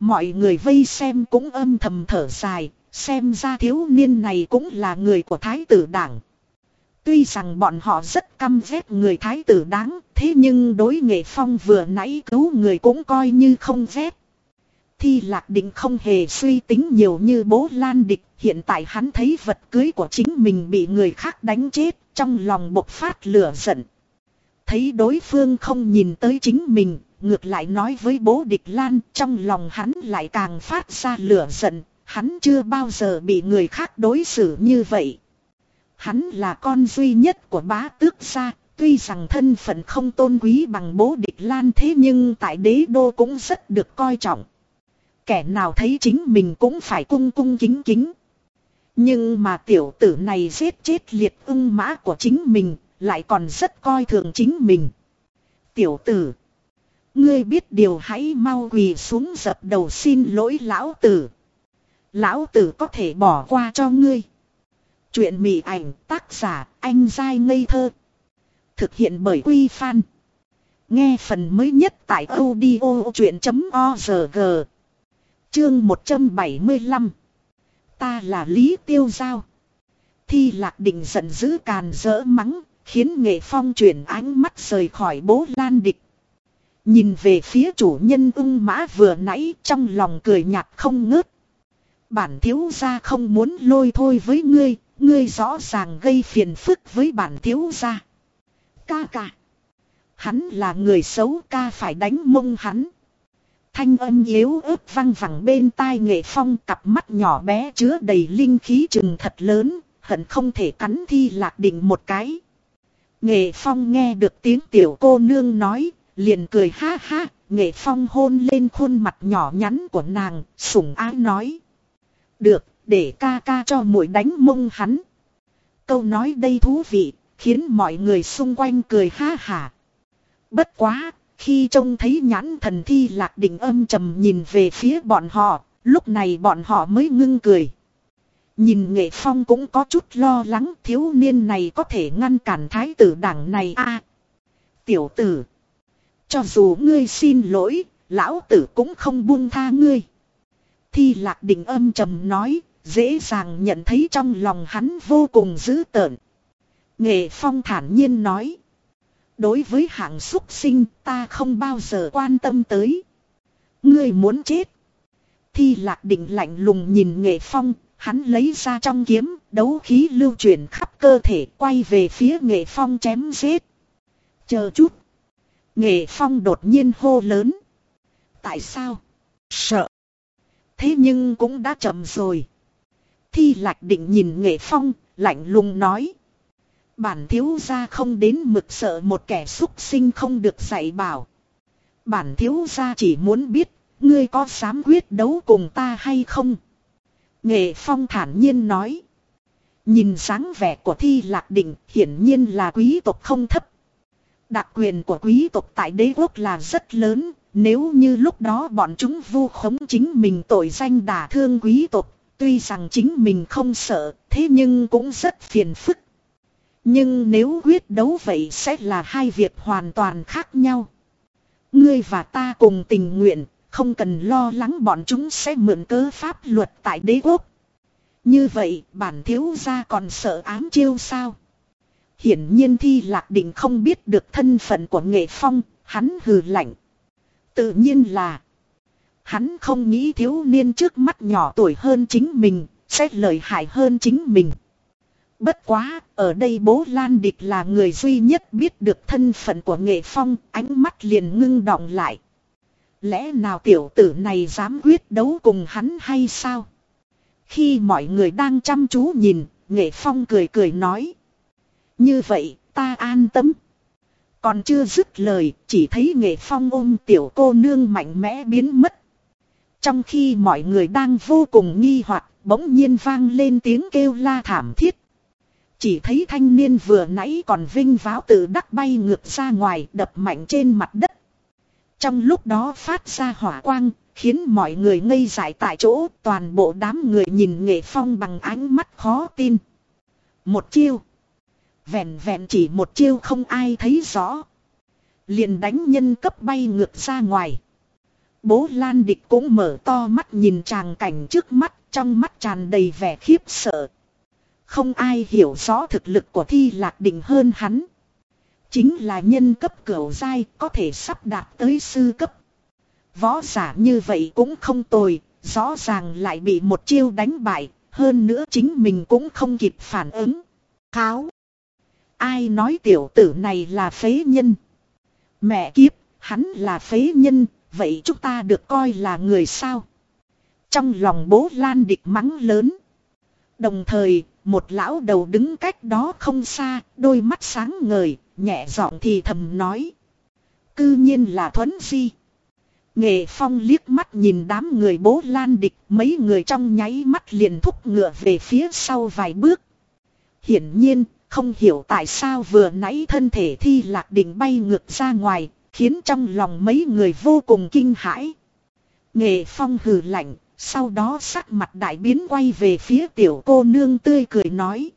Mọi người vây xem cũng âm thầm thở dài, xem ra thiếu niên này cũng là người của thái tử đảng. Tuy rằng bọn họ rất căm ghét người thái tử đáng, thế nhưng đối nghệ phong vừa nãy cứu người cũng coi như không ghét. Thi lạc định không hề suy tính nhiều như bố lan địch, hiện tại hắn thấy vật cưới của chính mình bị người khác đánh chết, trong lòng bộc phát lửa giận. Thấy đối phương không nhìn tới chính mình, ngược lại nói với bố địch lan trong lòng hắn lại càng phát ra lửa giận, hắn chưa bao giờ bị người khác đối xử như vậy. Hắn là con duy nhất của bá tước gia, tuy rằng thân phận không tôn quý bằng bố địch lan thế nhưng tại đế đô cũng rất được coi trọng. Kẻ nào thấy chính mình cũng phải cung cung kính kính. Nhưng mà tiểu tử này giết chết liệt ưng mã của chính mình, lại còn rất coi thường chính mình. Tiểu tử. Ngươi biết điều hãy mau quỳ xuống dập đầu xin lỗi lão tử. Lão tử có thể bỏ qua cho ngươi. Chuyện mị ảnh tác giả anh dai ngây thơ. Thực hiện bởi Quy Phan. Nghe phần mới nhất tại audio chuyện.org. Chương 175. Ta là Lý Tiêu Giao. Thi lạc định giận dữ càn rỡ mắng, khiến nghệ phong chuyển ánh mắt rời khỏi bố lan địch. Nhìn về phía chủ nhân ưng mã vừa nãy trong lòng cười nhạt không ngớt. Bản thiếu gia không muốn lôi thôi với ngươi, ngươi rõ ràng gây phiền phức với bản thiếu gia. Ca ca. Hắn là người xấu ca phải đánh mông hắn. Thanh âm yếu ớt văng vẳng bên tai nghệ phong cặp mắt nhỏ bé chứa đầy linh khí chừng thật lớn, hận không thể cắn thi lạc định một cái. Nghệ phong nghe được tiếng tiểu cô nương nói, liền cười ha ha, nghệ phong hôn lên khuôn mặt nhỏ nhắn của nàng, sủng ái nói. Được, để ca ca cho muội đánh mông hắn. Câu nói đây thú vị, khiến mọi người xung quanh cười ha hả. Bất quá, khi trông thấy nhãn thần thi lạc định âm trầm nhìn về phía bọn họ, lúc này bọn họ mới ngưng cười. Nhìn nghệ phong cũng có chút lo lắng thiếu niên này có thể ngăn cản thái tử đảng này a Tiểu tử. Cho dù ngươi xin lỗi, lão tử cũng không buông tha ngươi. Thi lạc định âm trầm nói, dễ dàng nhận thấy trong lòng hắn vô cùng dữ tợn. Nghệ phong thản nhiên nói. Đối với hạng xuất sinh ta không bao giờ quan tâm tới. Ngươi muốn chết. Thi lạc định lạnh lùng nhìn nghệ phong, hắn lấy ra trong kiếm, đấu khí lưu chuyển khắp cơ thể quay về phía nghệ phong chém giết. Chờ chút. Nghệ phong đột nhiên hô lớn. Tại sao? Sợ. Thế nhưng cũng đã chậm rồi. Thi lạc định nhìn nghệ phong, lạnh lùng nói. Bản thiếu gia không đến mực sợ một kẻ xúc sinh không được dạy bảo. Bản thiếu gia chỉ muốn biết, ngươi có dám quyết đấu cùng ta hay không? Nghệ phong thản nhiên nói. Nhìn dáng vẻ của thi lạc định hiển nhiên là quý tộc không thấp. Đặc quyền của quý tộc tại đế quốc là rất lớn, nếu như lúc đó bọn chúng vu khống chính mình tội danh đả thương quý tộc, tuy rằng chính mình không sợ, thế nhưng cũng rất phiền phức. Nhưng nếu quyết đấu vậy sẽ là hai việc hoàn toàn khác nhau. Ngươi và ta cùng tình nguyện, không cần lo lắng bọn chúng sẽ mượn cớ pháp luật tại đế quốc. Như vậy bản thiếu gia còn sợ ám chiêu sao? Hiển nhiên thi lạc định không biết được thân phận của nghệ phong, hắn hừ lạnh. Tự nhiên là hắn không nghĩ thiếu niên trước mắt nhỏ tuổi hơn chính mình, sẽ lợi hại hơn chính mình. Bất quá, ở đây bố Lan Địch là người duy nhất biết được thân phận của nghệ phong, ánh mắt liền ngưng động lại. Lẽ nào tiểu tử này dám quyết đấu cùng hắn hay sao? Khi mọi người đang chăm chú nhìn, nghệ phong cười cười nói. Như vậy, ta an tâm. Còn chưa dứt lời, chỉ thấy nghệ phong ôm tiểu cô nương mạnh mẽ biến mất. Trong khi mọi người đang vô cùng nghi hoặc, bỗng nhiên vang lên tiếng kêu la thảm thiết. Chỉ thấy thanh niên vừa nãy còn vinh váo tự đắc bay ngược ra ngoài đập mạnh trên mặt đất. Trong lúc đó phát ra hỏa quang, khiến mọi người ngây dại tại chỗ, toàn bộ đám người nhìn nghệ phong bằng ánh mắt khó tin. Một chiêu. Vẹn vẹn chỉ một chiêu không ai thấy rõ. Liền đánh nhân cấp bay ngược ra ngoài. Bố Lan Địch cũng mở to mắt nhìn tràng cảnh trước mắt, trong mắt tràn đầy vẻ khiếp sợ. Không ai hiểu rõ thực lực của thi lạc Đình hơn hắn. Chính là nhân cấp cửu giai có thể sắp đạt tới sư cấp. Võ giả như vậy cũng không tồi, rõ ràng lại bị một chiêu đánh bại, hơn nữa chính mình cũng không kịp phản ứng. Kháo! Ai nói tiểu tử này là phế nhân? Mẹ kiếp, hắn là phế nhân, vậy chúng ta được coi là người sao? Trong lòng bố Lan địch mắng lớn. Đồng thời, một lão đầu đứng cách đó không xa, đôi mắt sáng ngời, nhẹ giọng thì thầm nói. Cư nhiên là thuấn di. Nghệ phong liếc mắt nhìn đám người bố lan địch, mấy người trong nháy mắt liền thúc ngựa về phía sau vài bước. Hiển nhiên, không hiểu tại sao vừa nãy thân thể thi lạc đỉnh bay ngược ra ngoài, khiến trong lòng mấy người vô cùng kinh hãi. Nghệ phong hừ lạnh, sau đó sắc mặt đại biến quay về phía tiểu cô nương tươi cười nói.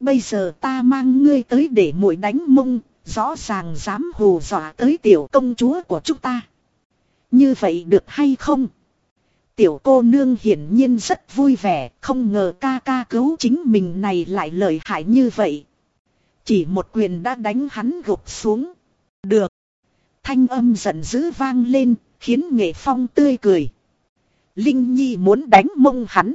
Bây giờ ta mang ngươi tới để muội đánh mông, rõ ràng dám hù dọa tới tiểu công chúa của chúng ta. Như vậy được hay không? Tiểu cô nương hiển nhiên rất vui vẻ, không ngờ ca ca cứu chính mình này lại lợi hại như vậy. Chỉ một quyền đã đánh hắn gục xuống. Được. Thanh âm giận dữ vang lên, khiến nghệ phong tươi cười. Linh Nhi muốn đánh mông hắn.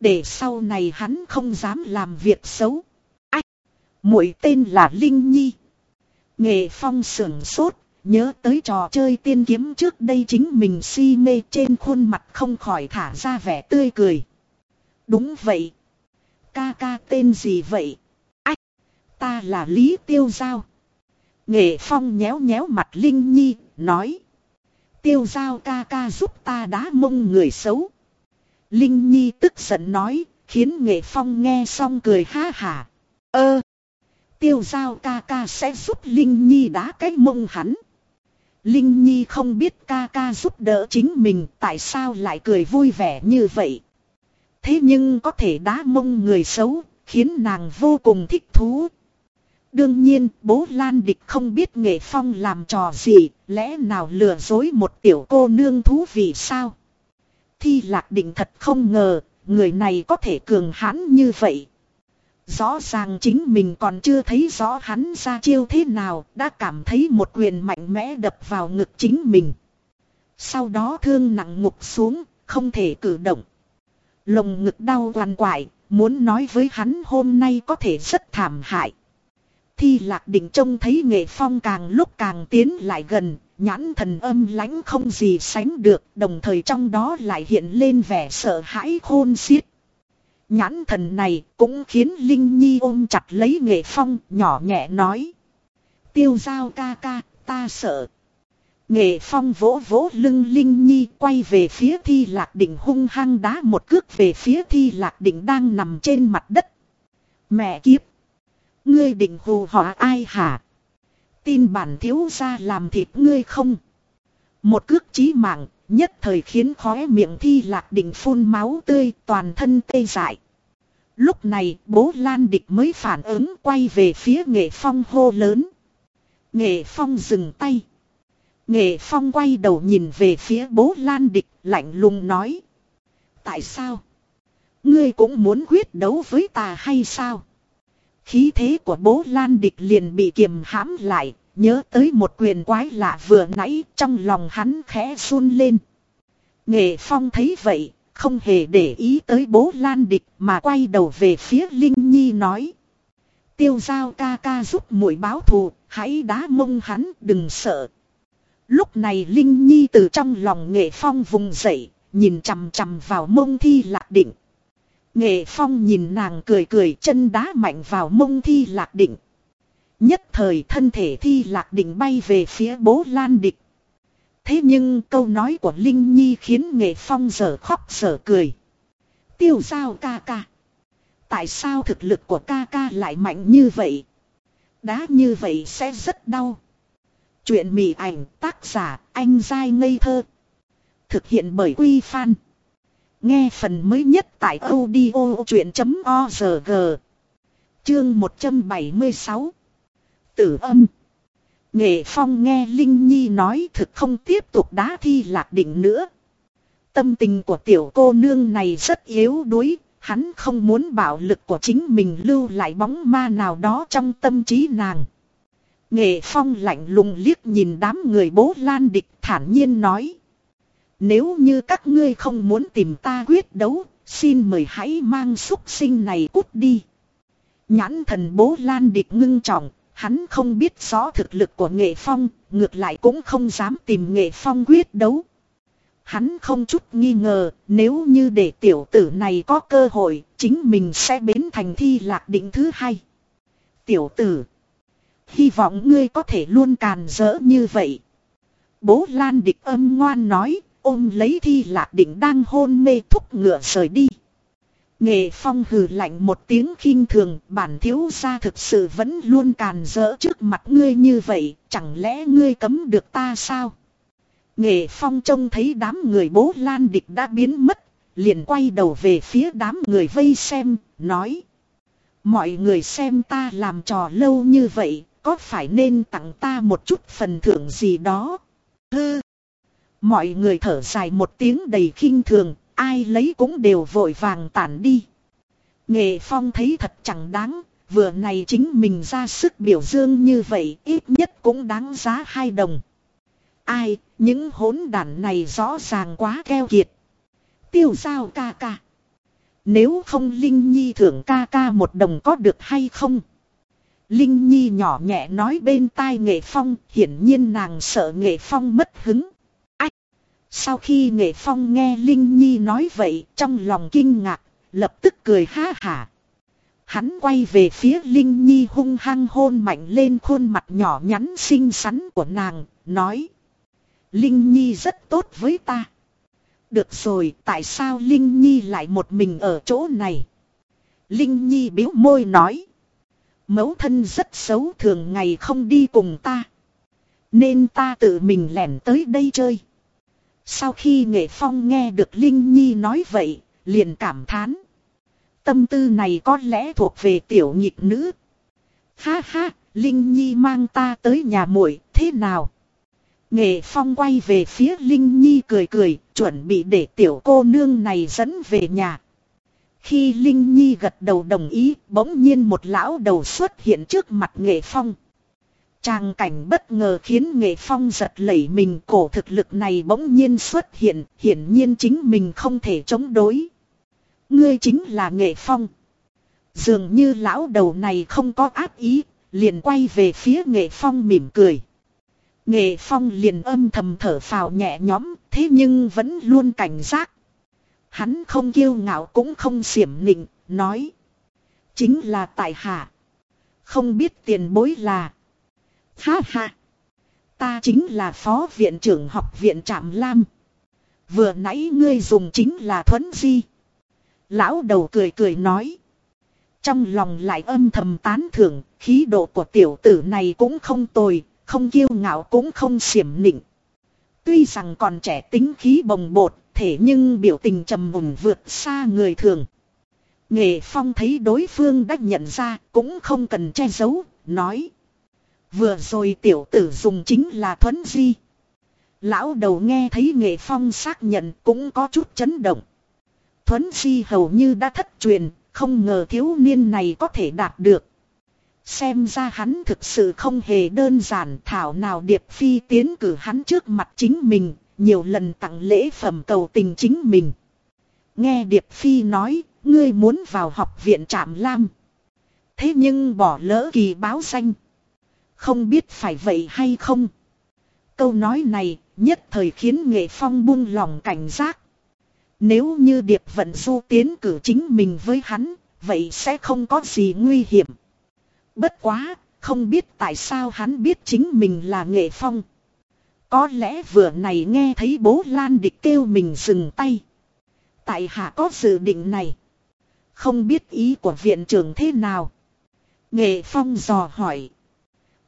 Để sau này hắn không dám làm việc xấu. Ách! muội tên là Linh Nhi. Nghệ phong sưởng sốt, nhớ tới trò chơi tiên kiếm trước đây chính mình si mê trên khuôn mặt không khỏi thả ra vẻ tươi cười. Đúng vậy. Ca ca tên gì vậy? Ách! Ta là Lý Tiêu Giao. Nghệ phong nhéo nhéo mặt Linh Nhi, nói. Tiêu giao ca ca giúp ta đá mông người xấu. Linh Nhi tức giận nói, khiến nghệ phong nghe xong cười ha hả. Ơ! tiêu giao ca ca sẽ giúp Linh Nhi đá cái mông hắn. Linh Nhi không biết ca ca giúp đỡ chính mình tại sao lại cười vui vẻ như vậy. Thế nhưng có thể đá mông người xấu, khiến nàng vô cùng thích thú. Đương nhiên, bố Lan Địch không biết nghệ phong làm trò gì, lẽ nào lừa dối một tiểu cô nương thú vị sao? Thi lạc định thật không ngờ, người này có thể cường hãn như vậy. Rõ ràng chính mình còn chưa thấy rõ hắn ra chiêu thế nào, đã cảm thấy một quyền mạnh mẽ đập vào ngực chính mình. Sau đó thương nặng ngục xuống, không thể cử động. Lồng ngực đau quằn quại, muốn nói với hắn hôm nay có thể rất thảm hại. Thi lạc định trông thấy nghệ phong càng lúc càng tiến lại gần, nhãn thần âm lãnh không gì sánh được, đồng thời trong đó lại hiện lên vẻ sợ hãi khôn xiết. Nhãn thần này cũng khiến Linh Nhi ôm chặt lấy nghệ phong, nhỏ nhẹ nói. Tiêu giao ca ca, ta sợ. Nghệ phong vỗ vỗ lưng Linh Nhi quay về phía thi lạc đỉnh hung hăng đá một cước về phía thi lạc đỉnh đang nằm trên mặt đất. Mẹ kiếp! Ngươi định hù họ ai hả? Tin bản thiếu ra làm thịt ngươi không? Một cước chí mạng, nhất thời khiến khóe miệng thi lạc đỉnh phun máu tươi toàn thân tê dại. Lúc này bố Lan Địch mới phản ứng quay về phía nghệ phong hô lớn. Nghệ phong dừng tay. Nghệ phong quay đầu nhìn về phía bố Lan Địch lạnh lùng nói. Tại sao? Ngươi cũng muốn quyết đấu với ta hay sao? Khí thế của bố Lan Địch liền bị kiềm hãm lại, nhớ tới một quyền quái lạ vừa nãy trong lòng hắn khẽ run lên. Nghệ Phong thấy vậy, không hề để ý tới bố Lan Địch mà quay đầu về phía Linh Nhi nói. Tiêu giao ca ca giúp muội báo thù, hãy đá mông hắn đừng sợ. Lúc này Linh Nhi từ trong lòng Nghệ Phong vùng dậy, nhìn chằm chằm vào mông thi lạc định. Nghệ Phong nhìn nàng cười cười chân đá mạnh vào mông thi lạc định. Nhất thời thân thể thi lạc định bay về phía bố Lan Địch. Thế nhưng câu nói của Linh Nhi khiến Nghệ Phong giờ khóc giờ cười. Tiêu giao ca ca. Tại sao thực lực của ca ca lại mạnh như vậy? Đá như vậy sẽ rất đau. Chuyện mỉ ảnh tác giả anh dai ngây thơ. Thực hiện bởi Quy Phan. Nghe phần mới nhất tại audio chuyện.org. Chương 176. Tử âm. Nghệ Phong nghe Linh Nhi nói thực không tiếp tục đá thi lạc định nữa. Tâm tình của tiểu cô nương này rất yếu đuối, hắn không muốn bạo lực của chính mình lưu lại bóng ma nào đó trong tâm trí nàng. Nghệ Phong lạnh lùng liếc nhìn đám người bố lan địch thản nhiên nói. Nếu như các ngươi không muốn tìm ta quyết đấu, xin mời hãy mang xúc sinh này cút đi. Nhãn thần bố lan địch ngưng trọng, hắn không biết rõ thực lực của nghệ phong, ngược lại cũng không dám tìm nghệ phong quyết đấu. Hắn không chút nghi ngờ, nếu như để tiểu tử này có cơ hội, chính mình sẽ biến thành thi lạc định thứ hai. Tiểu tử, hy vọng ngươi có thể luôn càn rỡ như vậy. Bố Lan địch âm ngoan nói, ôm lấy thi lạc định đang hôn mê thúc ngựa rời đi. Nghệ phong hừ lạnh một tiếng khinh thường, bản thiếu gia thực sự vẫn luôn càn rỡ trước mặt ngươi như vậy, chẳng lẽ ngươi cấm được ta sao? Nghệ phong trông thấy đám người bố lan địch đã biến mất, liền quay đầu về phía đám người vây xem, nói. Mọi người xem ta làm trò lâu như vậy, có phải nên tặng ta một chút phần thưởng gì đó? Hư! Mọi người thở dài một tiếng đầy khinh thường, ai lấy cũng đều vội vàng tản đi. Nghệ Phong thấy thật chẳng đáng, vừa này chính mình ra sức biểu dương như vậy ít nhất cũng đáng giá hai đồng. Ai, những hỗn đản này rõ ràng quá keo kiệt. Tiêu sao ca ca. Nếu không Linh Nhi thưởng ca ca một đồng có được hay không? Linh Nhi nhỏ nhẹ nói bên tai Nghệ Phong, hiển nhiên nàng sợ Nghệ Phong mất hứng. Sau khi nghệ phong nghe Linh Nhi nói vậy trong lòng kinh ngạc, lập tức cười ha hả. Hắn quay về phía Linh Nhi hung hăng hôn mạnh lên khuôn mặt nhỏ nhắn xinh xắn của nàng, nói. Linh Nhi rất tốt với ta. Được rồi, tại sao Linh Nhi lại một mình ở chỗ này? Linh Nhi biếu môi nói. Mẫu thân rất xấu thường ngày không đi cùng ta. Nên ta tự mình lẻn tới đây chơi. Sau khi nghệ phong nghe được Linh Nhi nói vậy, liền cảm thán. Tâm tư này có lẽ thuộc về tiểu nhịp nữ. Ha ha, Linh Nhi mang ta tới nhà muội thế nào? Nghệ Phong quay về phía Linh Nhi cười cười, chuẩn bị để tiểu cô nương này dẫn về nhà. Khi Linh Nhi gật đầu đồng ý, bỗng nhiên một lão đầu xuất hiện trước mặt Nghệ Phong. Tràng cảnh bất ngờ khiến Nghệ Phong giật lẩy mình cổ thực lực này bỗng nhiên xuất hiện, hiển nhiên chính mình không thể chống đối. Ngươi chính là Nghệ Phong. Dường như lão đầu này không có ác ý, liền quay về phía Nghệ Phong mỉm cười. Nghệ Phong liền âm thầm thở phào nhẹ nhõm, thế nhưng vẫn luôn cảnh giác. Hắn không kiêu ngạo cũng không xiểm nịnh, nói. Chính là tại hạ. Không biết tiền bối là. Ha ha. Ta chính là phó viện trưởng học viện Trạm Lam. Vừa nãy ngươi dùng chính là thuấn di. Lão đầu cười cười nói. Trong lòng lại âm thầm tán thưởng, khí độ của tiểu tử này cũng không tồi, không kiêu ngạo cũng không xiểm nịnh. Tuy rằng còn trẻ tính khí bồng bột, thể nhưng biểu tình trầm mùng vượt xa người thường. Nghệ Phong thấy đối phương đã nhận ra, cũng không cần che giấu, nói. Vừa rồi tiểu tử dùng chính là thuấn di. Lão đầu nghe thấy Nghệ Phong xác nhận cũng có chút chấn động. Thuấn di hầu như đã thất truyền, không ngờ thiếu niên này có thể đạt được. Xem ra hắn thực sự không hề đơn giản thảo nào Điệp Phi tiến cử hắn trước mặt chính mình, nhiều lần tặng lễ phẩm cầu tình chính mình. Nghe Điệp Phi nói, ngươi muốn vào học viện Trạm Lam. Thế nhưng bỏ lỡ kỳ báo danh. Không biết phải vậy hay không. Câu nói này nhất thời khiến Nghệ Phong buông lòng cảnh giác. Nếu như Điệp Vận Du tiến cử chính mình với hắn, vậy sẽ không có gì nguy hiểm. Bất quá, không biết tại sao hắn biết chính mình là Nghệ Phong. Có lẽ vừa này nghe thấy bố Lan Địch kêu mình dừng tay. Tại hạ có dự định này. Không biết ý của viện trưởng thế nào. Nghệ Phong dò hỏi.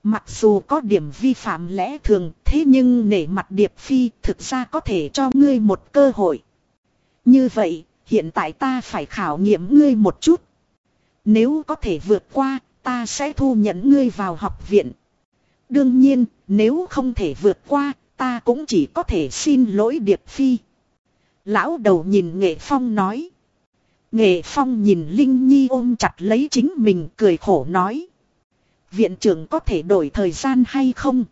Mặc dù có điểm vi phạm lẽ thường thế nhưng nể mặt Điệp Phi thực ra có thể cho ngươi một cơ hội. Như vậy, hiện tại ta phải khảo nghiệm ngươi một chút. Nếu có thể vượt qua, ta sẽ thu nhận ngươi vào học viện. Đương nhiên, nếu không thể vượt qua, ta cũng chỉ có thể xin lỗi Điệp Phi. Lão đầu nhìn Nghệ Phong nói. Nghệ Phong nhìn Linh Nhi ôm chặt lấy chính mình cười khổ nói. Viện trưởng có thể đổi thời gian hay không?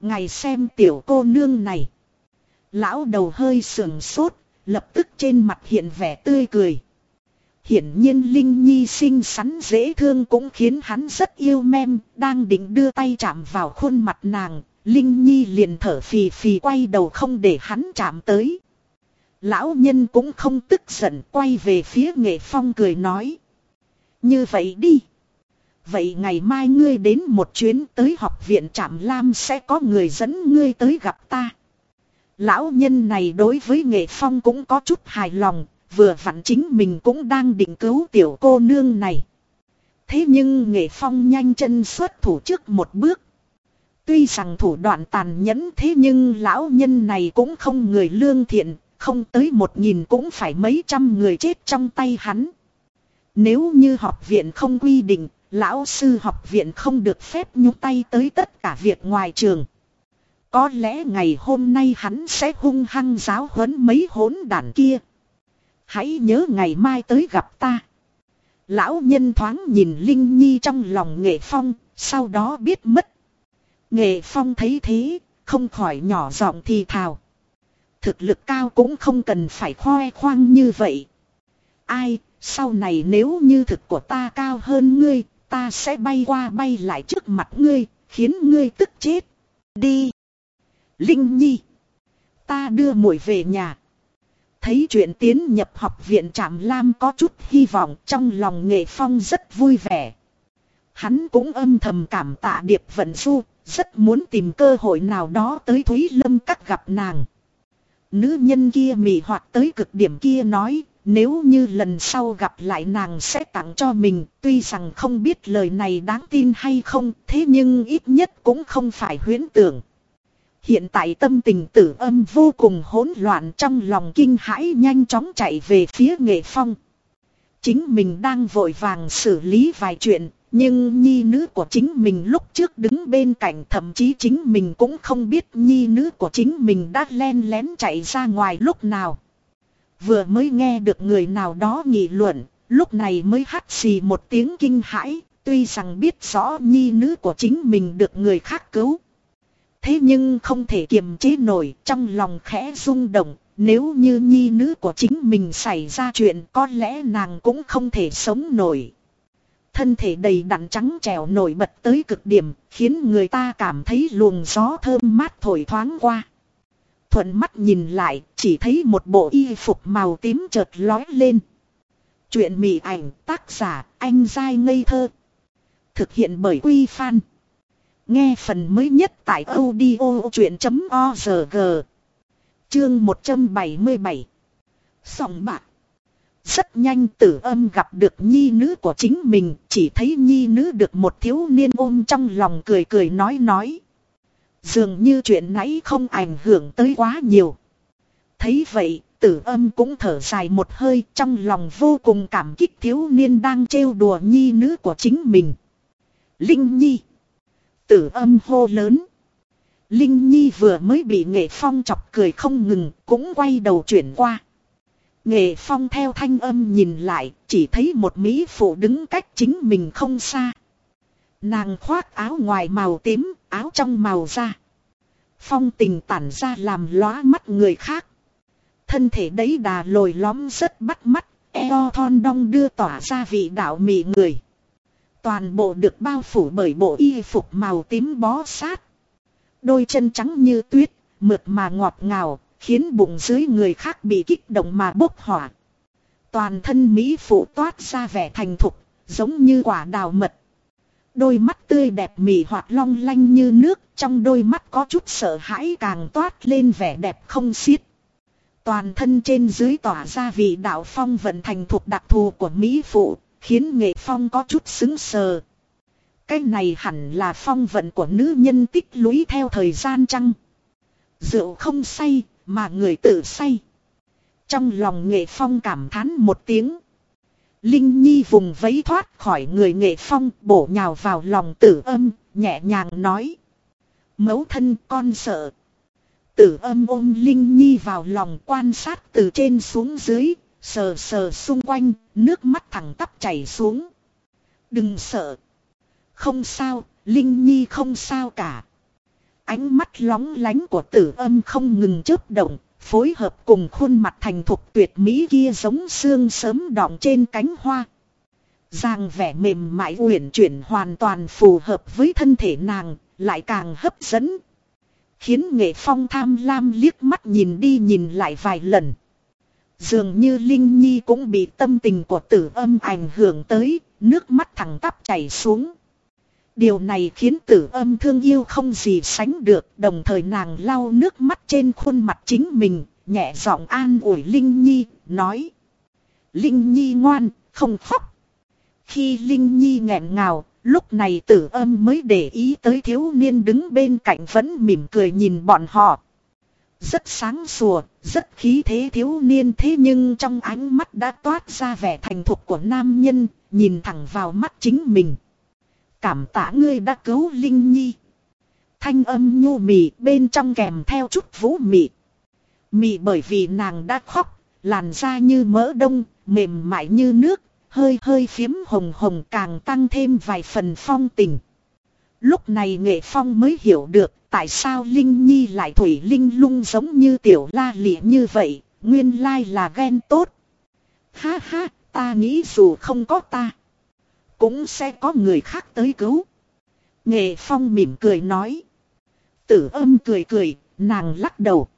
Ngày xem tiểu cô nương này. Lão đầu hơi sườn sốt, lập tức trên mặt hiện vẻ tươi cười. Hiển nhiên Linh Nhi xinh xắn dễ thương cũng khiến hắn rất yêu mem, đang định đưa tay chạm vào khuôn mặt nàng, Linh Nhi liền thở phì phì quay đầu không để hắn chạm tới. Lão nhân cũng không tức giận quay về phía nghệ phong cười nói. Như vậy đi. Vậy ngày mai ngươi đến một chuyến tới học viện Trạm Lam sẽ có người dẫn ngươi tới gặp ta. Lão nhân này đối với nghệ phong cũng có chút hài lòng, vừa vặn chính mình cũng đang định cứu tiểu cô nương này. Thế nhưng nghệ phong nhanh chân xuất thủ trước một bước. Tuy rằng thủ đoạn tàn nhẫn thế nhưng lão nhân này cũng không người lương thiện, không tới một nghìn cũng phải mấy trăm người chết trong tay hắn. Nếu như học viện không quy định, lão sư học viện không được phép nhúc tay tới tất cả việc ngoài trường. Có lẽ ngày hôm nay hắn sẽ hung hăng giáo huấn mấy hỗn đàn kia. Hãy nhớ ngày mai tới gặp ta. Lão nhân thoáng nhìn Linh Nhi trong lòng nghệ phong, sau đó biết mất. Nghệ phong thấy thế, không khỏi nhỏ giọng thì thào. Thực lực cao cũng không cần phải khoe khoang như vậy. Ai, sau này nếu như thực của ta cao hơn ngươi, ta sẽ bay qua bay lại trước mặt ngươi, khiến ngươi tức chết. Đi. Linh Nhi. Ta đưa muội về nhà. Thấy chuyện tiến nhập học viện Trạm Lam có chút hy vọng trong lòng nghệ phong rất vui vẻ. Hắn cũng âm thầm cảm tạ Điệp Vận Du, rất muốn tìm cơ hội nào đó tới Thúy Lâm các gặp nàng. Nữ nhân kia mị hoạt tới cực điểm kia nói, nếu như lần sau gặp lại nàng sẽ tặng cho mình, tuy rằng không biết lời này đáng tin hay không, thế nhưng ít nhất cũng không phải huyễn tưởng. Hiện tại tâm tình tử âm vô cùng hỗn loạn trong lòng kinh hãi nhanh chóng chạy về phía nghệ phong. Chính mình đang vội vàng xử lý vài chuyện, nhưng nhi nữ của chính mình lúc trước đứng bên cạnh thậm chí chính mình cũng không biết nhi nữ của chính mình đã len lén chạy ra ngoài lúc nào. Vừa mới nghe được người nào đó nghị luận, lúc này mới hắt xì một tiếng kinh hãi, tuy rằng biết rõ nhi nữ của chính mình được người khác cứu. Thế nhưng không thể kiềm chế nổi trong lòng khẽ rung động, nếu như nhi nữ của chính mình xảy ra chuyện có lẽ nàng cũng không thể sống nổi. Thân thể đầy đặn trắng trẻo nổi bật tới cực điểm, khiến người ta cảm thấy luồng gió thơm mát thổi thoáng qua. Thuận mắt nhìn lại, chỉ thấy một bộ y phục màu tím chợt lói lên. Chuyện mị ảnh tác giả anh dai ngây thơ. Thực hiện bởi Quy Phan. Nghe phần mới nhất tại audio chuyện.org. Chương 177. Sòng bạc. Rất nhanh tử âm gặp được nhi nữ của chính mình, chỉ thấy nhi nữ được một thiếu niên ôm trong lòng cười cười nói nói. Dường như chuyện nãy không ảnh hưởng tới quá nhiều. Thấy vậy, tử âm cũng thở dài một hơi trong lòng vô cùng cảm kích thiếu niên đang trêu đùa nhi nữ của chính mình. Linh Nhi. Tử âm hô lớn. Linh Nhi vừa mới bị nghệ phong chọc cười không ngừng, cũng quay đầu chuyển qua. Nghệ phong theo thanh âm nhìn lại, chỉ thấy một mỹ phụ đứng cách chính mình không xa. Nàng khoác áo ngoài màu tím, áo trong màu da. Phong tình tản ra làm lóa mắt người khác. Thân thể đấy đà lồi lõm rất bắt mắt, eo thon đong đưa tỏa ra vị đạo mị người. Toàn bộ được bao phủ bởi bộ y phục màu tím bó sát. Đôi chân trắng như tuyết, mượt mà ngọt ngào, khiến bụng dưới người khác bị kích động mà bốc hỏa. Toàn thân Mỹ phụ toát ra vẻ thành thục, giống như quả đào mật. Đôi mắt tươi đẹp mị hoạt long lanh như nước, trong đôi mắt có chút sợ hãi càng toát lên vẻ đẹp không xiết. Toàn thân trên dưới tỏa ra vị đạo phong vận thành thuộc đặc thù của Mỹ phụ, khiến nghệ phong có chút xứng sờ. Cái này hẳn là phong vận của nữ nhân tích lũy theo thời gian chăng? Rượu không say, mà người tự say. Trong lòng nghệ phong cảm thán một tiếng. Linh Nhi vùng vẫy thoát khỏi người nghệ phong bổ nhào vào lòng tử âm, nhẹ nhàng nói. Mấu thân con sợ. Tử âm ôm Linh Nhi vào lòng quan sát từ trên xuống dưới, sờ sờ xung quanh, nước mắt thẳng tắp chảy xuống. Đừng sợ. Không sao, Linh Nhi không sao cả. Ánh mắt lóng lánh của tử âm không ngừng chớp động, phối hợp cùng khuôn mặt thành thục tuyệt mỹ kia giống xương sớm đọng trên cánh hoa. Giang vẻ mềm mại uyển chuyển hoàn toàn phù hợp với thân thể nàng, lại càng hấp dẫn. Khiến nghệ phong tham lam liếc mắt nhìn đi nhìn lại vài lần. Dường như Linh Nhi cũng bị tâm tình của tử âm ảnh hưởng tới, nước mắt thẳng tắp chảy xuống. Điều này khiến tử âm thương yêu không gì sánh được, đồng thời nàng lau nước mắt trên khuôn mặt chính mình, nhẹ giọng an ủi Linh Nhi, nói. Linh Nhi ngoan, không khóc. Khi Linh Nhi nghẹn ngào, lúc này tử âm mới để ý tới thiếu niên đứng bên cạnh vẫn mỉm cười nhìn bọn họ. Rất sáng sủa, rất khí thế thiếu niên thế nhưng trong ánh mắt đã toát ra vẻ thành thục của nam nhân, nhìn thẳng vào mắt chính mình. Cảm tạ ngươi đã cứu Linh Nhi. Thanh âm nhu mị bên trong kèm theo chút vũ mị. Mị bởi vì nàng đã khóc, làn da như mỡ đông, mềm mại như nước, hơi hơi phiếm hồng hồng càng tăng thêm vài phần phong tình. Lúc này nghệ phong mới hiểu được tại sao Linh Nhi lại thủy linh lung giống như tiểu la lịa như vậy, nguyên lai là ghen tốt. Ha ha, ta nghĩ dù không có ta, cũng sẽ có người khác tới cứu. Nghệ phong mỉm cười nói. Tử âm cười cười, nàng lắc đầu.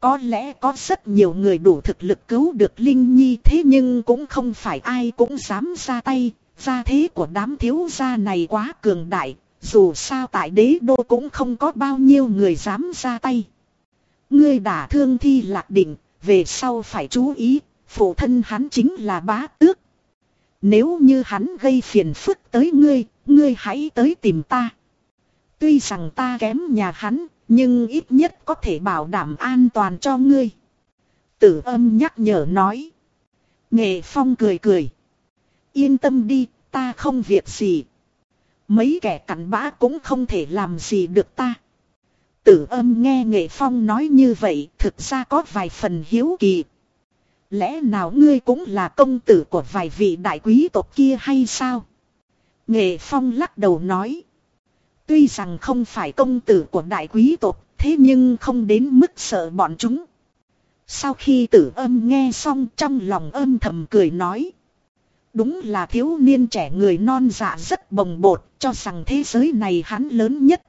Có lẽ có rất nhiều người đủ thực lực cứu được Linh Nhi thế nhưng cũng không phải ai cũng dám ra tay. Gia thế của đám thiếu gia này quá cường đại, dù sao tại đế đô cũng không có bao nhiêu người dám ra tay. Ngươi đả thương thi lạc định, về sau phải chú ý, phụ thân hắn chính là bá tước. Nếu như hắn gây phiền phức tới ngươi, ngươi hãy tới tìm ta. Tuy rằng ta kém nhà hắn, nhưng ít nhất có thể bảo đảm an toàn cho ngươi. Tử âm nhắc nhở nói. Nghệ phong cười cười. Yên tâm đi, ta không việc gì. Mấy kẻ cặn bã cũng không thể làm gì được ta. Tử âm nghe nghệ phong nói như vậy thực ra có vài phần hiếu kỳ. Lẽ nào ngươi cũng là công tử của vài vị đại quý tộc kia hay sao? Nghệ phong lắc đầu nói. Tuy rằng không phải công tử của đại quý tộc, thế nhưng không đến mức sợ bọn chúng. Sau khi tử âm nghe xong trong lòng âm thầm cười nói. Đúng là thiếu niên trẻ người non dạ rất bồng bột, cho rằng thế giới này hắn lớn nhất.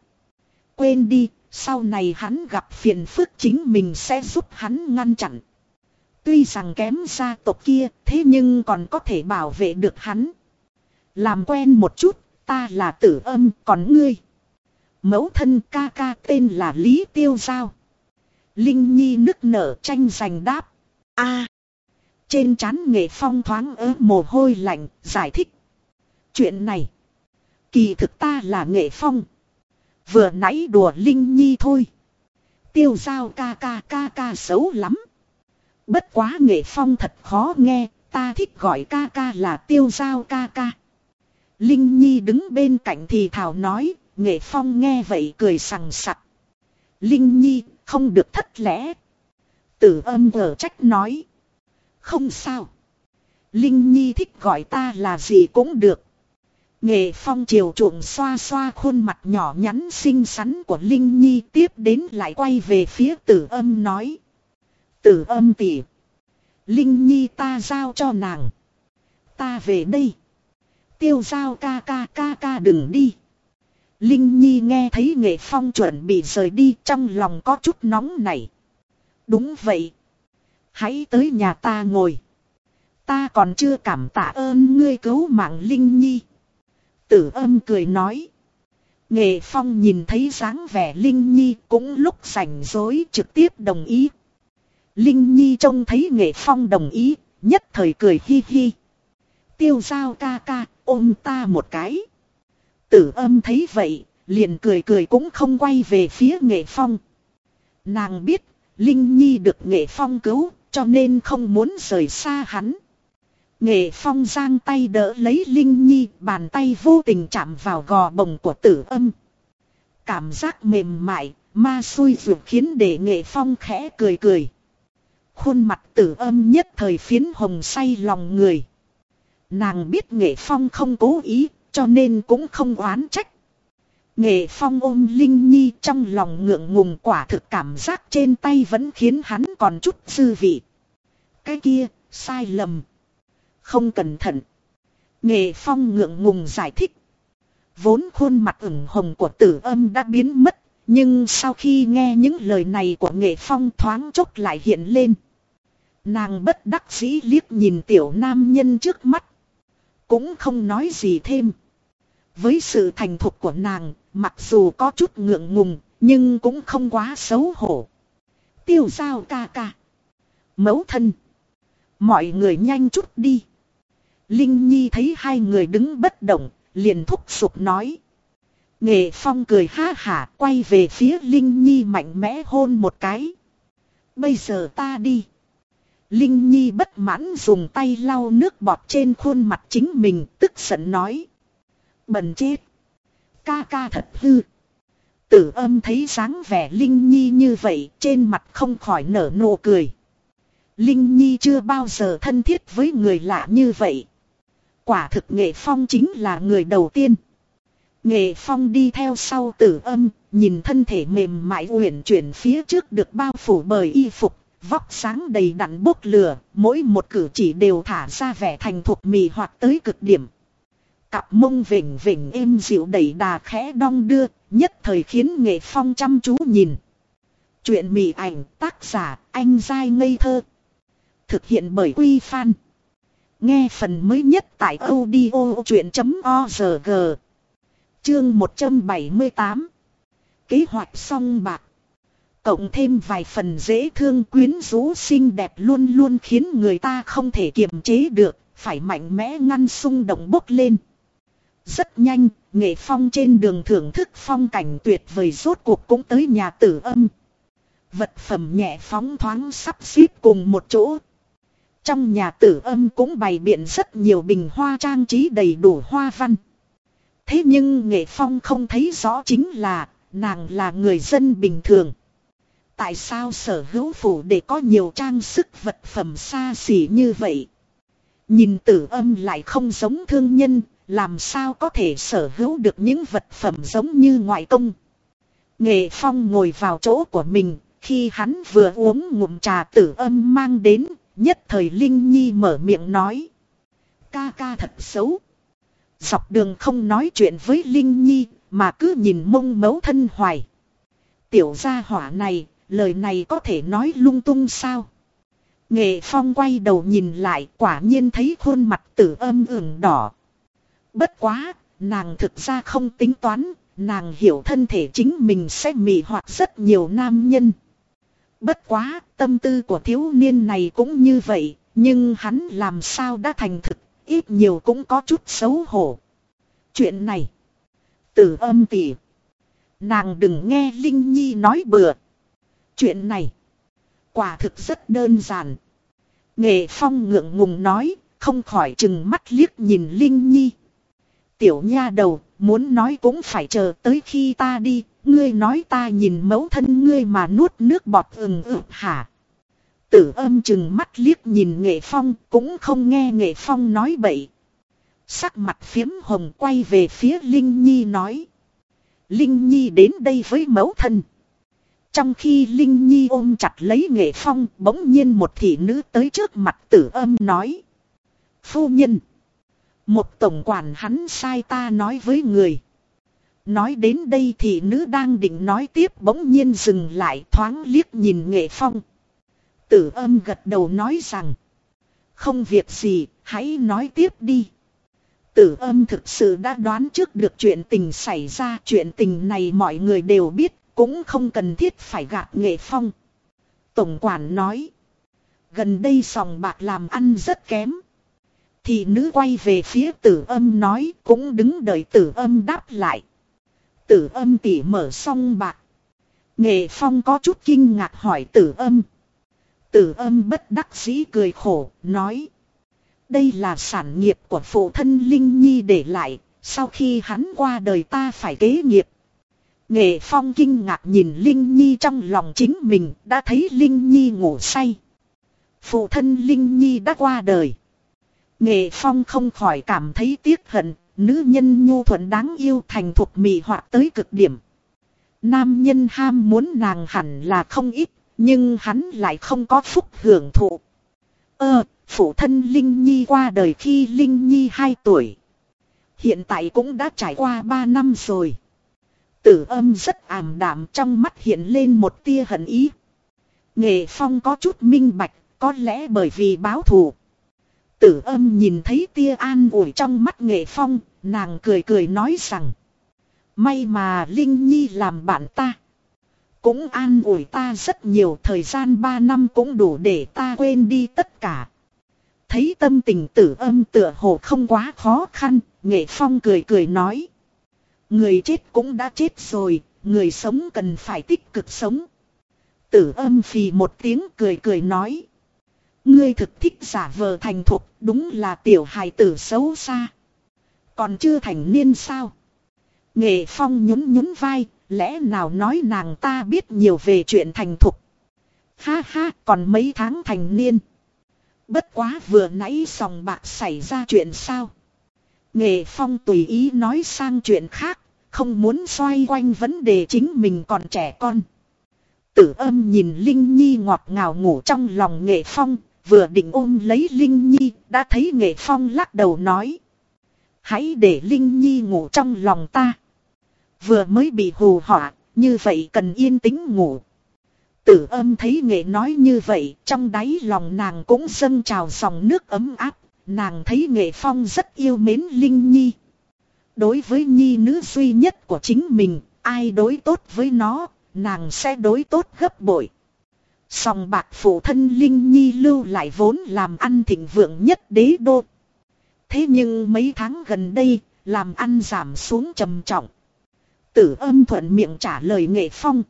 Quên đi, sau này hắn gặp phiền phức chính mình sẽ giúp hắn ngăn chặn. Tuy rằng kém gia tộc kia, thế nhưng còn có thể bảo vệ được hắn. Làm quen một chút, ta là tử âm, còn ngươi. Mẫu thân ca ca tên là Lý Tiêu Giao. Linh Nhi nức nở tranh giành đáp. a Trên trán nghệ phong thoáng ớ mồ hôi lạnh, giải thích. Chuyện này. Kỳ thực ta là nghệ phong. Vừa nãy đùa Linh Nhi thôi. Tiêu giao ca ca ca ca xấu lắm. Bất quá nghệ phong thật khó nghe, ta thích gọi ca ca là tiêu giao ca ca. Linh Nhi đứng bên cạnh thì thảo nói, nghệ phong nghe vậy cười sằng sặc. Linh Nhi, không được thất lẽ. Tử âm ở trách nói. Không sao. Linh Nhi thích gọi ta là gì cũng được. Nghệ phong chiều chuộng xoa xoa khuôn mặt nhỏ nhắn xinh xắn của Linh Nhi tiếp đến lại quay về phía tử âm nói. Tử âm tỷ, Linh Nhi ta giao cho nàng. Ta về đây. Tiêu giao ca ca ca ca đừng đi. Linh Nhi nghe thấy nghệ phong chuẩn bị rời đi trong lòng có chút nóng này. Đúng vậy. Hãy tới nhà ta ngồi. Ta còn chưa cảm tạ ơn ngươi cứu mạng Linh Nhi. Tử âm cười nói. Nghệ phong nhìn thấy dáng vẻ Linh Nhi cũng lúc rảnh rối trực tiếp đồng ý. Linh Nhi trông thấy nghệ phong đồng ý, nhất thời cười hi hi. Tiêu giao ca ca, ôm ta một cái. Tử âm thấy vậy, liền cười cười cũng không quay về phía nghệ phong. Nàng biết, Linh Nhi được nghệ phong cứu, cho nên không muốn rời xa hắn. Nghệ phong giang tay đỡ lấy Linh Nhi, bàn tay vô tình chạm vào gò bồng của tử âm. Cảm giác mềm mại, ma xui ruột khiến để nghệ phong khẽ cười cười. Khuôn mặt tử âm nhất thời phiến hồng say lòng người. Nàng biết nghệ phong không cố ý, cho nên cũng không oán trách. Nghệ phong ôm Linh Nhi trong lòng ngượng ngùng quả thực cảm giác trên tay vẫn khiến hắn còn chút dư vị. Cái kia, sai lầm. Không cẩn thận. Nghệ phong ngượng ngùng giải thích. Vốn khuôn mặt ửng hồng của tử âm đã biến mất. Nhưng sau khi nghe những lời này của nghệ phong thoáng chốc lại hiện lên. Nàng bất đắc dĩ liếc nhìn tiểu nam nhân trước mắt. Cũng không nói gì thêm. Với sự thành thục của nàng, mặc dù có chút ngượng ngùng, nhưng cũng không quá xấu hổ. Tiêu giao ca ca. Mẫu thân. Mọi người nhanh chút đi. Linh Nhi thấy hai người đứng bất động, liền thúc giục nói. Nghệ Phong cười ha hả quay về phía Linh Nhi mạnh mẽ hôn một cái. Bây giờ ta đi. Linh Nhi bất mãn dùng tay lau nước bọt trên khuôn mặt chính mình tức giận nói. Bần chết. Ca ca thật hư. Tử âm thấy dáng vẻ Linh Nhi như vậy trên mặt không khỏi nở nụ cười. Linh Nhi chưa bao giờ thân thiết với người lạ như vậy. Quả thực nghệ phong chính là người đầu tiên. Nghệ phong đi theo sau tử âm, nhìn thân thể mềm mại uyển chuyển phía trước được bao phủ bởi y phục, vóc sáng đầy đặn bốc lửa, mỗi một cử chỉ đều thả ra vẻ thành thục mì hoặc tới cực điểm. Cặp mông vỉnh vỉnh êm dịu đầy đà khẽ đong đưa, nhất thời khiến nghệ phong chăm chú nhìn. Chuyện mì ảnh tác giả anh dai ngây thơ. Thực hiện bởi Quy Phan. Nghe phần mới nhất tại audio chuyện.org. Chương 178. Kế hoạch song bạc. Cộng thêm vài phần dễ thương quyến rũ xinh đẹp luôn luôn khiến người ta không thể kiềm chế được, phải mạnh mẽ ngăn xung động bốc lên. Rất nhanh, nghệ phong trên đường thưởng thức phong cảnh tuyệt vời rốt cuộc cũng tới nhà tử âm. Vật phẩm nhẹ phóng thoáng sắp xếp cùng một chỗ. Trong nhà tử âm cũng bày biện rất nhiều bình hoa trang trí đầy đủ hoa văn. Thế nhưng nghệ phong không thấy rõ chính là nàng là người dân bình thường. Tại sao sở hữu phủ để có nhiều trang sức vật phẩm xa xỉ như vậy? Nhìn tử âm lại không giống thương nhân, làm sao có thể sở hữu được những vật phẩm giống như ngoại công. Nghệ Phong ngồi vào chỗ của mình, khi hắn vừa uống ngụm trà tử âm mang đến, nhất thời Linh Nhi mở miệng nói. Ca ca thật xấu. Dọc đường không nói chuyện với Linh Nhi, mà cứ nhìn mông mấu thân hoài. Tiểu gia hỏa này, lời này có thể nói lung tung sao? Nghệ Phong quay đầu nhìn lại quả nhiên thấy khuôn mặt tử âm ửng đỏ. Bất quá, nàng thực ra không tính toán, nàng hiểu thân thể chính mình sẽ mị hoặc rất nhiều nam nhân. Bất quá, tâm tư của thiếu niên này cũng như vậy, nhưng hắn làm sao đã thành thực, ít nhiều cũng có chút xấu hổ. Chuyện này, tử âm tỉ. Nàng đừng nghe Linh Nhi nói bừa. Chuyện này, quả thực rất đơn giản. Nghệ Phong ngượng ngùng nói, không khỏi chừng mắt liếc nhìn Linh Nhi. Tiểu nha đầu, muốn nói cũng phải chờ tới khi ta đi, ngươi nói ta nhìn mẫu thân ngươi mà nuốt nước bọt ừng ực hả. Tử âm chừng mắt liếc nhìn nghệ phong, cũng không nghe nghệ phong nói bậy. Sắc mặt phiếm hồng quay về phía Linh Nhi nói. Linh Nhi đến đây với mẫu thân. Trong khi Linh Nhi ôm chặt lấy nghệ phong, bỗng nhiên một thị nữ tới trước mặt tử âm nói. Phu nhân. Một tổng quản hắn sai ta nói với người. Nói đến đây thì nữ đang định nói tiếp bỗng nhiên dừng lại thoáng liếc nhìn nghệ phong. Tử âm gật đầu nói rằng. Không việc gì, hãy nói tiếp đi. Tử âm thực sự đã đoán trước được chuyện tình xảy ra. Chuyện tình này mọi người đều biết, cũng không cần thiết phải gạt nghệ phong. Tổng quản nói. Gần đây sòng bạc làm ăn rất kém. Thì nữ quay về phía tử âm nói cũng đứng đợi tử âm đáp lại. Tử âm tỉ mở xong bạc. Nghệ phong có chút kinh ngạc hỏi tử âm. Tử âm bất đắc dĩ cười khổ, nói. Đây là sản nghiệp của phụ thân Linh Nhi để lại, sau khi hắn qua đời ta phải kế nghiệp. Nghệ Phong kinh ngạc nhìn Linh Nhi trong lòng chính mình, đã thấy Linh Nhi ngủ say. Phụ thân Linh Nhi đã qua đời. Nghệ Phong không khỏi cảm thấy tiếc hận, nữ nhân nhu thuận đáng yêu thành thục mị họa tới cực điểm. Nam nhân ham muốn nàng hẳn là không ít, nhưng hắn lại không có phúc hưởng thụ. Ơ, phụ thân Linh Nhi qua đời khi Linh Nhi 2 tuổi. Hiện tại cũng đã trải qua 3 năm rồi. Tử âm rất ảm đạm trong mắt hiện lên một tia hận ý. Nghệ Phong có chút minh bạch, có lẽ bởi vì báo thù. Tử âm nhìn thấy tia an ủi trong mắt nghệ phong, nàng cười cười nói rằng. May mà Linh Nhi làm bạn ta. Cũng an ủi ta rất nhiều thời gian ba năm cũng đủ để ta quên đi tất cả. Thấy tâm tình tử âm tựa hồ không quá khó khăn, nghệ phong cười cười nói. Người chết cũng đã chết rồi, người sống cần phải tích cực sống. Tử âm phì một tiếng cười cười nói. Ngươi thực thích giả vờ thành thục, đúng là tiểu hài tử xấu xa. Còn chưa thành niên sao? Nghệ Phong nhún nhún vai, lẽ nào nói nàng ta biết nhiều về chuyện thành thục. Ha ha, còn mấy tháng thành niên. Bất quá vừa nãy sòng bạc xảy ra chuyện sao? Nghệ Phong tùy ý nói sang chuyện khác, không muốn xoay quanh vấn đề chính mình còn trẻ con. Tử âm nhìn Linh Nhi ngọt ngào ngủ trong lòng Nghệ Phong, vừa định ôm lấy Linh Nhi, đã thấy Nghệ Phong lắc đầu nói. Hãy để Linh Nhi ngủ trong lòng ta. Vừa mới bị hù họa, như vậy cần yên tĩnh ngủ. Tử âm thấy nghệ nói như vậy, trong đáy lòng nàng cũng dâng trào dòng nước ấm áp, nàng thấy nghệ phong rất yêu mến Linh Nhi. Đối với Nhi nữ duy nhất của chính mình, ai đối tốt với nó, nàng sẽ đối tốt gấp bội. Sòng bạc phụ thân Linh Nhi lưu lại vốn làm ăn thịnh vượng nhất đế đô. Thế nhưng mấy tháng gần đây, làm ăn giảm xuống trầm trọng. Tử âm thuận miệng trả lời nghệ phong.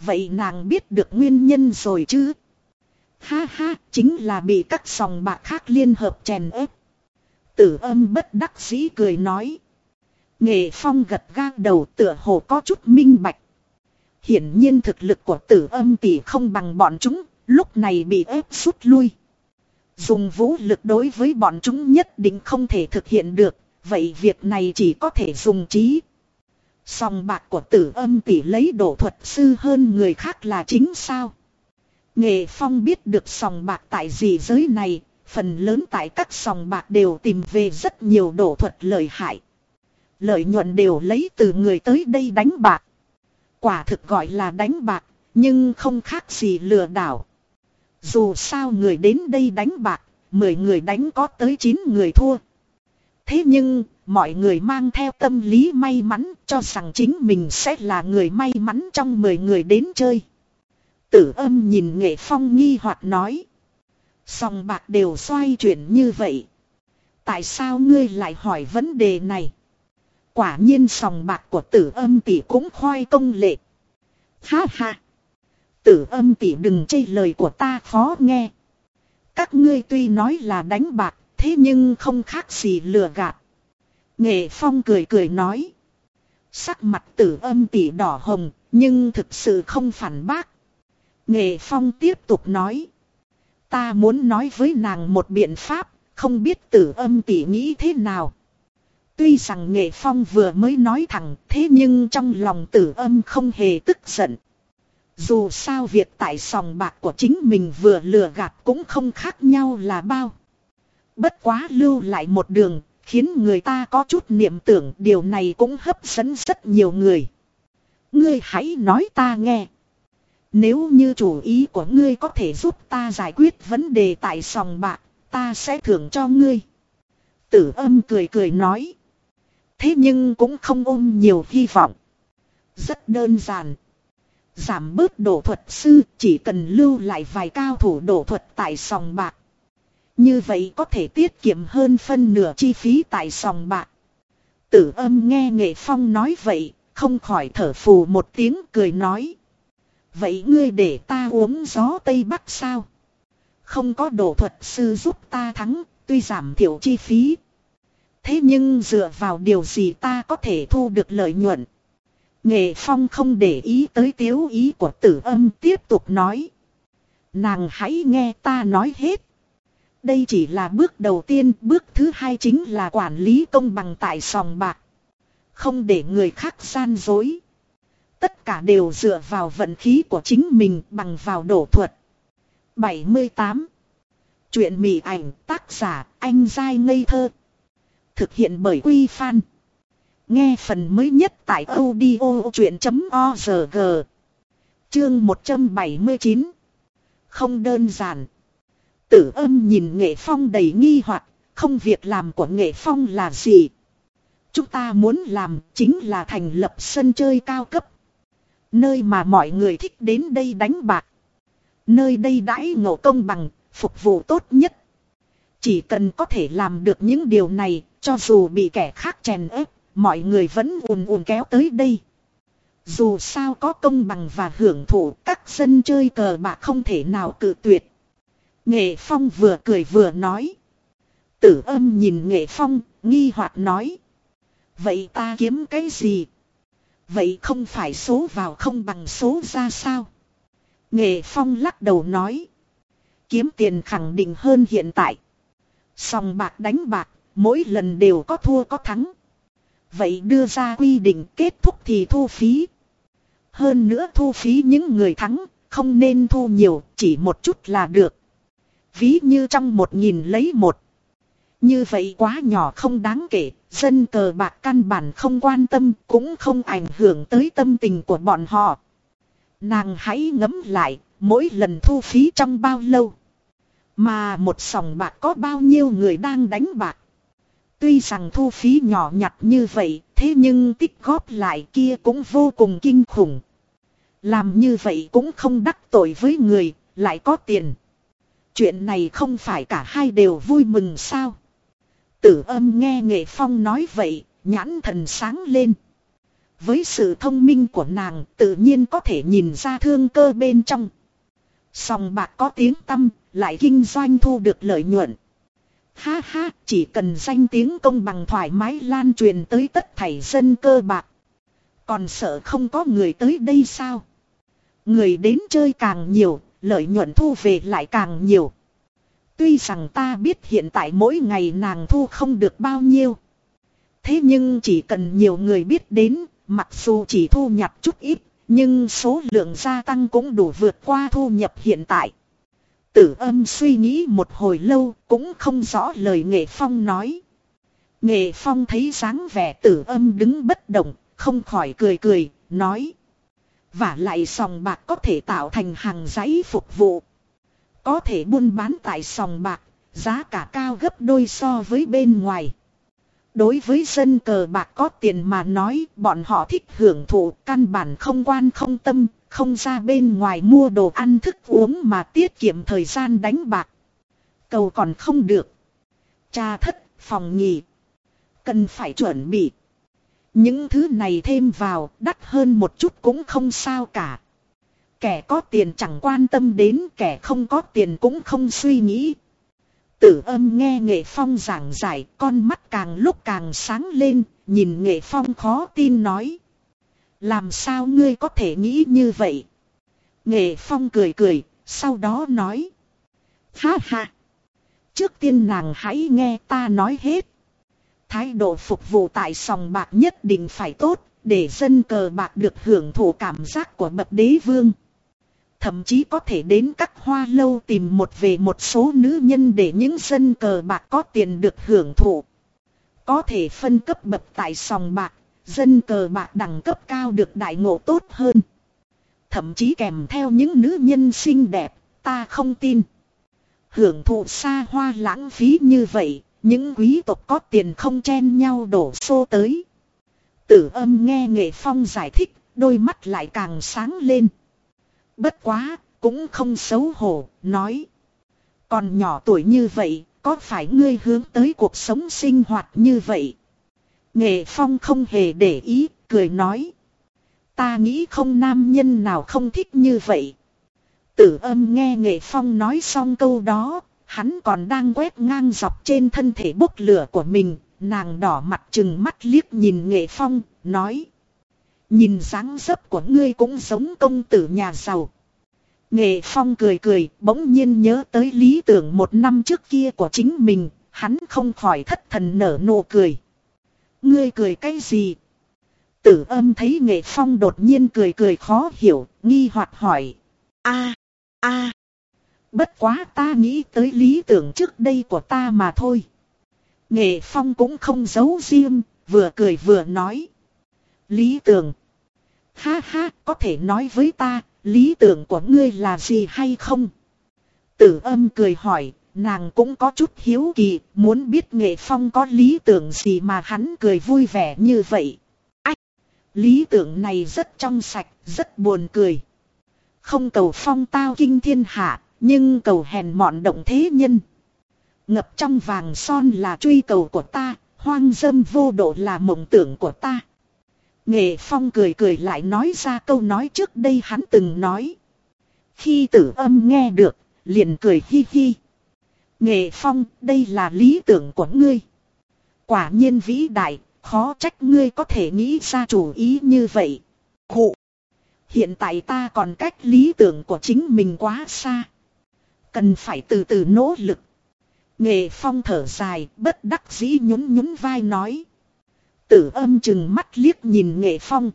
Vậy nàng biết được nguyên nhân rồi chứ? Ha ha, chính là bị các sòng bạc khác liên hợp chèn ép. Tử âm bất đắc dĩ cười nói. Nghệ phong gật ga đầu tựa hồ có chút minh bạch. Hiển nhiên thực lực của tử âm tỷ không bằng bọn chúng, lúc này bị ép rút lui. Dùng vũ lực đối với bọn chúng nhất định không thể thực hiện được, vậy việc này chỉ có thể dùng trí. Sòng bạc của tử âm tỷ lấy đổ thuật sư hơn người khác là chính sao? Nghệ Phong biết được sòng bạc tại gì giới này, phần lớn tại các sòng bạc đều tìm về rất nhiều đổ thuật lợi hại. Lợi nhuận đều lấy từ người tới đây đánh bạc. Quả thực gọi là đánh bạc, nhưng không khác gì lừa đảo. Dù sao người đến đây đánh bạc, 10 người đánh có tới 9 người thua. Thế nhưng, mọi người mang theo tâm lý may mắn cho rằng chính mình sẽ là người may mắn trong 10 người đến chơi. Tử âm nhìn nghệ phong nghi hoặc nói. Sòng bạc đều xoay chuyển như vậy. Tại sao ngươi lại hỏi vấn đề này? Quả nhiên sòng bạc của tử âm tỷ cũng khoai công lệ. Ha ha. Tử âm tỷ đừng chê lời của ta khó nghe. Các ngươi tuy nói là đánh bạc, thế nhưng không khác gì lừa gạt. Nghệ Phong cười cười nói. Sắc mặt tử âm tỷ đỏ hồng, nhưng thực sự không phản bác. Nghệ Phong tiếp tục nói. Ta muốn nói với nàng một biện pháp, không biết tử âm tỷ nghĩ thế nào. Tuy rằng Nghệ Phong vừa mới nói thẳng, thế nhưng trong lòng tử âm không hề tức giận. Dù sao việc tại sòng bạc của chính mình vừa lừa gạt cũng không khác nhau là bao. Bất quá lưu lại một đường, khiến người ta có chút niệm tưởng điều này cũng hấp dẫn rất nhiều người. Ngươi hãy nói ta nghe. Nếu như chủ ý của ngươi có thể giúp ta giải quyết vấn đề tại sòng bạc, ta sẽ thưởng cho ngươi. Tử âm cười cười nói. Thế nhưng cũng không ôm nhiều hy vọng. Rất đơn giản. Giảm bớt đổ thuật sư chỉ cần lưu lại vài cao thủ đổ thuật tại sòng bạc. Như vậy có thể tiết kiệm hơn phân nửa chi phí tại sòng bạc. Tử âm nghe nghệ phong nói vậy, không khỏi thở phù một tiếng cười nói. Vậy ngươi để ta uống gió Tây Bắc sao? Không có đổ thuật sư giúp ta thắng, tuy giảm thiểu chi phí. Thế nhưng dựa vào điều gì ta có thể thu được lợi nhuận? Nghệ Phong không để ý tới tiếu ý của tử âm tiếp tục nói. Nàng hãy nghe ta nói hết. Đây chỉ là bước đầu tiên, bước thứ hai chính là quản lý công bằng tại sòng bạc. Không để người khác gian dối. Tất cả đều dựa vào vận khí của chính mình bằng vào đổ thuật. 78. Chuyện mị ảnh tác giả anh dai ngây thơ. Thực hiện bởi Quy Phan. Nghe phần mới nhất tại audio chuyện.org. Chương 179. Không đơn giản. Tử âm nhìn nghệ phong đầy nghi hoặc, không việc làm của nghệ phong là gì. Chúng ta muốn làm chính là thành lập sân chơi cao cấp. Nơi mà mọi người thích đến đây đánh bạc. Nơi đây đãi ngộ công bằng, phục vụ tốt nhất. Chỉ cần có thể làm được những điều này, cho dù bị kẻ khác chèn ép, mọi người vẫn ùn ùn kéo tới đây. Dù sao có công bằng và hưởng thụ các dân chơi cờ bạc không thể nào cự tuyệt. Nghệ Phong vừa cười vừa nói. Tử âm nhìn Nghệ Phong, nghi hoặc nói. Vậy ta kiếm cái gì? Vậy không phải số vào không bằng số ra sao? Nghệ Phong lắc đầu nói. Kiếm tiền khẳng định hơn hiện tại. Sòng bạc đánh bạc, mỗi lần đều có thua có thắng. Vậy đưa ra quy định kết thúc thì thu phí. Hơn nữa thu phí những người thắng, không nên thu nhiều, chỉ một chút là được. Ví như trong một nghìn lấy một. Như vậy quá nhỏ không đáng kể, dân cờ bạc căn bản không quan tâm, cũng không ảnh hưởng tới tâm tình của bọn họ. Nàng hãy ngẫm lại, mỗi lần thu phí trong bao lâu. Mà một sòng bạc có bao nhiêu người đang đánh bạc. Tuy rằng thu phí nhỏ nhặt như vậy, thế nhưng tích góp lại kia cũng vô cùng kinh khủng. Làm như vậy cũng không đắc tội với người, lại có tiền. Chuyện này không phải cả hai đều vui mừng sao. Tử âm nghe nghệ phong nói vậy, nhãn thần sáng lên. Với sự thông minh của nàng tự nhiên có thể nhìn ra thương cơ bên trong. Sòng bạc có tiếng tâm, lại kinh doanh thu được lợi nhuận. Ha ha, chỉ cần danh tiếng công bằng thoải mái lan truyền tới tất thảy dân cơ bạc. Còn sợ không có người tới đây sao? Người đến chơi càng nhiều, lợi nhuận thu về lại càng nhiều. Tuy rằng ta biết hiện tại mỗi ngày nàng thu không được bao nhiêu. Thế nhưng chỉ cần nhiều người biết đến, mặc dù chỉ thu nhập chút ít, nhưng số lượng gia tăng cũng đủ vượt qua thu nhập hiện tại. Tử âm suy nghĩ một hồi lâu cũng không rõ lời nghệ phong nói. Nghệ phong thấy dáng vẻ tử âm đứng bất động, không khỏi cười cười, nói. Và lại sòng bạc có thể tạo thành hàng giấy phục vụ. Có thể buôn bán tại sòng bạc, giá cả cao gấp đôi so với bên ngoài. Đối với dân cờ bạc có tiền mà nói bọn họ thích hưởng thụ căn bản không quan không tâm, không ra bên ngoài mua đồ ăn thức uống mà tiết kiệm thời gian đánh bạc. Cầu còn không được. Cha thất, phòng nghỉ. Cần phải chuẩn bị. Những thứ này thêm vào đắt hơn một chút cũng không sao cả. Kẻ có tiền chẳng quan tâm đến kẻ không có tiền cũng không suy nghĩ. Tử âm nghe nghệ phong giảng giải con mắt càng lúc càng sáng lên, nhìn nghệ phong khó tin nói. Làm sao ngươi có thể nghĩ như vậy? Nghệ phong cười cười, sau đó nói. Ha ha! Trước tiên nàng hãy nghe ta nói hết. Thái độ phục vụ tại sòng bạc nhất định phải tốt, để dân cờ bạc được hưởng thụ cảm giác của bậc đế vương. Thậm chí có thể đến các hoa lâu tìm một về một số nữ nhân để những dân cờ bạc có tiền được hưởng thụ. Có thể phân cấp bậc tại sòng bạc, dân cờ bạc đẳng cấp cao được đại ngộ tốt hơn. Thậm chí kèm theo những nữ nhân xinh đẹp, ta không tin. Hưởng thụ xa hoa lãng phí như vậy, những quý tộc có tiền không chen nhau đổ xô tới. Tử âm nghe nghệ phong giải thích, đôi mắt lại càng sáng lên. Bất quá, cũng không xấu hổ, nói. Còn nhỏ tuổi như vậy, có phải ngươi hướng tới cuộc sống sinh hoạt như vậy? Nghệ Phong không hề để ý, cười nói. Ta nghĩ không nam nhân nào không thích như vậy. Tử âm nghe Nghệ Phong nói xong câu đó, hắn còn đang quét ngang dọc trên thân thể bốc lửa của mình, nàng đỏ mặt chừng mắt liếc nhìn Nghệ Phong, nói. Nhìn dáng dấp của ngươi cũng giống công tử nhà giàu. Nghệ Phong cười cười, bỗng nhiên nhớ tới lý tưởng một năm trước kia của chính mình, hắn không khỏi thất thần nở nụ cười. Ngươi cười cái gì? Tử âm thấy Nghệ Phong đột nhiên cười cười khó hiểu, nghi hoặc hỏi. a a Bất quá ta nghĩ tới lý tưởng trước đây của ta mà thôi. Nghệ Phong cũng không giấu riêng, vừa cười vừa nói. Lý tưởng. Ha ha, có thể nói với ta, lý tưởng của ngươi là gì hay không? Tử âm cười hỏi, nàng cũng có chút hiếu kỳ, muốn biết nghệ phong có lý tưởng gì mà hắn cười vui vẻ như vậy. Ách! Lý tưởng này rất trong sạch, rất buồn cười. Không cầu phong tao kinh thiên hạ, nhưng cầu hèn mọn động thế nhân. Ngập trong vàng son là truy cầu của ta, hoang dâm vô độ là mộng tưởng của ta. Nghệ Phong cười cười lại nói ra câu nói trước đây hắn từng nói. Khi tử âm nghe được, liền cười hi hi. Nghệ Phong, đây là lý tưởng của ngươi. Quả nhiên vĩ đại, khó trách ngươi có thể nghĩ ra chủ ý như vậy. Khụ. Hiện tại ta còn cách lý tưởng của chính mình quá xa. Cần phải từ từ nỗ lực. Nghệ Phong thở dài, bất đắc dĩ nhún nhún vai nói. Tử âm chừng mắt liếc nhìn nghệ phong.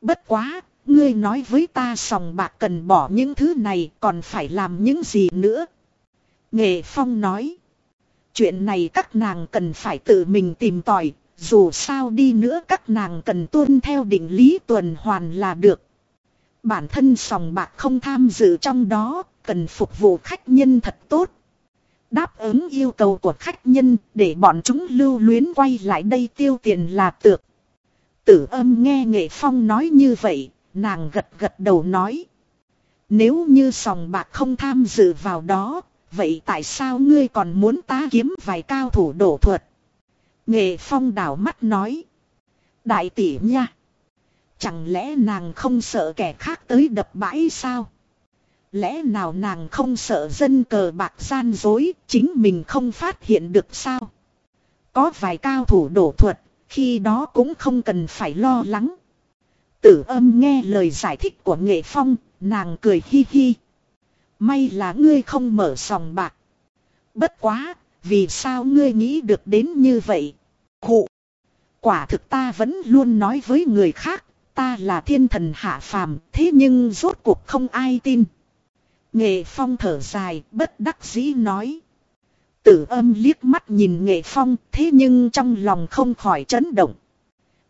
Bất quá, ngươi nói với ta sòng bạc cần bỏ những thứ này còn phải làm những gì nữa. Nghệ phong nói. Chuyện này các nàng cần phải tự mình tìm tòi, dù sao đi nữa các nàng cần tuân theo định lý tuần hoàn là được. Bản thân sòng bạc không tham dự trong đó, cần phục vụ khách nhân thật tốt. Đáp ứng yêu cầu của khách nhân để bọn chúng lưu luyến quay lại đây tiêu tiền là tược. Tử âm nghe nghệ phong nói như vậy, nàng gật gật đầu nói. Nếu như sòng bạc không tham dự vào đó, vậy tại sao ngươi còn muốn ta kiếm vài cao thủ đổ thuật? Nghệ phong đảo mắt nói. Đại tỷ nha. Chẳng lẽ nàng không sợ kẻ khác tới đập bãi sao? Lẽ nào nàng không sợ dân cờ bạc gian dối, chính mình không phát hiện được sao? Có vài cao thủ đổ thuật, khi đó cũng không cần phải lo lắng. Tử âm nghe lời giải thích của nghệ phong, nàng cười hi hi. May là ngươi không mở sòng bạc. Bất quá, vì sao ngươi nghĩ được đến như vậy? Khụ! Quả thực ta vẫn luôn nói với người khác, ta là thiên thần hạ phàm, thế nhưng rốt cuộc không ai tin. Nghệ phong thở dài, bất đắc dĩ nói. Tử âm liếc mắt nhìn nghệ phong, thế nhưng trong lòng không khỏi chấn động.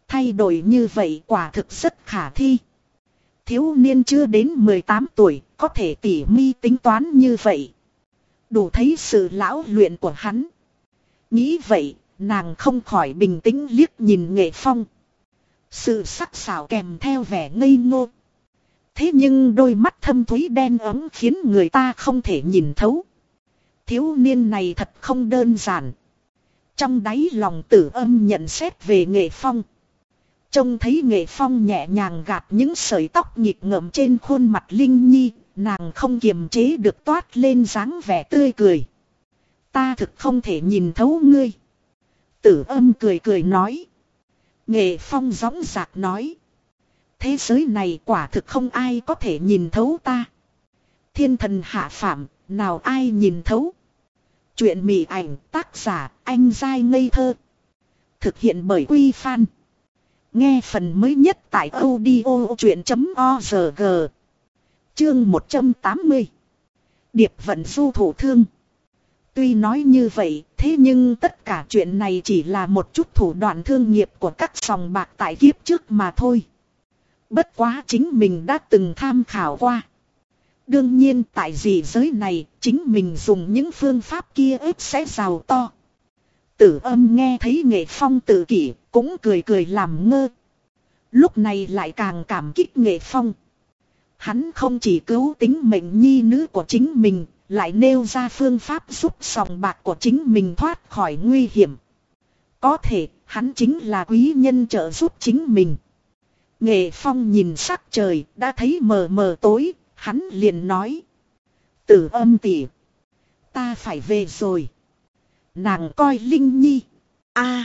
Thay đổi như vậy quả thực rất khả thi. Thiếu niên chưa đến 18 tuổi, có thể tỉ mi tính toán như vậy. Đủ thấy sự lão luyện của hắn. Nghĩ vậy, nàng không khỏi bình tĩnh liếc nhìn nghệ phong. Sự sắc sảo kèm theo vẻ ngây ngô. Thế nhưng đôi mắt thâm thúy đen ấm khiến người ta không thể nhìn thấu. Thiếu niên này thật không đơn giản. Trong đáy lòng tử âm nhận xét về nghệ phong. Trông thấy nghệ phong nhẹ nhàng gạt những sợi tóc nhịp ngợm trên khuôn mặt Linh Nhi, nàng không kiềm chế được toát lên dáng vẻ tươi cười. Ta thực không thể nhìn thấu ngươi. Tử âm cười cười nói. Nghệ phong gióng giạc nói. Thế giới này quả thực không ai có thể nhìn thấu ta. Thiên thần hạ phạm, nào ai nhìn thấu. Chuyện mị ảnh tác giả anh dai ngây thơ. Thực hiện bởi Quy Phan. Nghe phần mới nhất tại audio chuyện.org. Chương 180. Điệp vận du thủ thương. Tuy nói như vậy, thế nhưng tất cả chuyện này chỉ là một chút thủ đoạn thương nghiệp của các sòng bạc tại kiếp trước mà thôi. Bất quá chính mình đã từng tham khảo qua. Đương nhiên tại gì giới này, chính mình dùng những phương pháp kia ếp sẽ giàu to. Tử âm nghe thấy nghệ phong tự kỷ, cũng cười cười làm ngơ. Lúc này lại càng cảm kích nghệ phong. Hắn không chỉ cứu tính mệnh nhi nữ của chính mình, lại nêu ra phương pháp giúp sòng bạc của chính mình thoát khỏi nguy hiểm. Có thể, hắn chính là quý nhân trợ giúp chính mình. Nghệ Phong nhìn sắc trời, đã thấy mờ mờ tối, hắn liền nói. Tử âm tỉ. Ta phải về rồi. Nàng coi Linh Nhi. a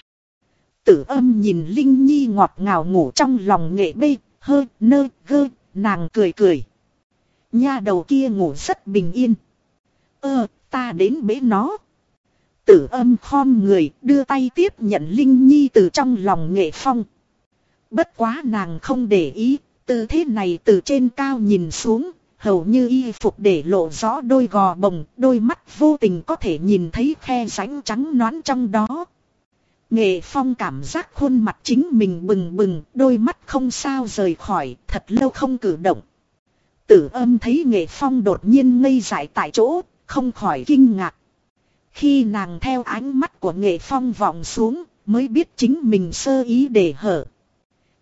Tử âm nhìn Linh Nhi ngọt ngào ngủ trong lòng nghệ bê, hơ, nơ, gơ, nàng cười cười. Nha đầu kia ngủ rất bình yên. Ơ, ta đến bế nó. Tử âm khom người, đưa tay tiếp nhận Linh Nhi từ trong lòng nghệ phong. Bất quá nàng không để ý, tư thế này từ trên cao nhìn xuống, hầu như y phục để lộ rõ đôi gò bồng, đôi mắt vô tình có thể nhìn thấy khe rãnh trắng nõn trong đó. Nghệ phong cảm giác khuôn mặt chính mình bừng bừng, đôi mắt không sao rời khỏi, thật lâu không cử động. Tử âm thấy nghệ phong đột nhiên ngây dại tại chỗ, không khỏi kinh ngạc. Khi nàng theo ánh mắt của nghệ phong vọng xuống, mới biết chính mình sơ ý để hở.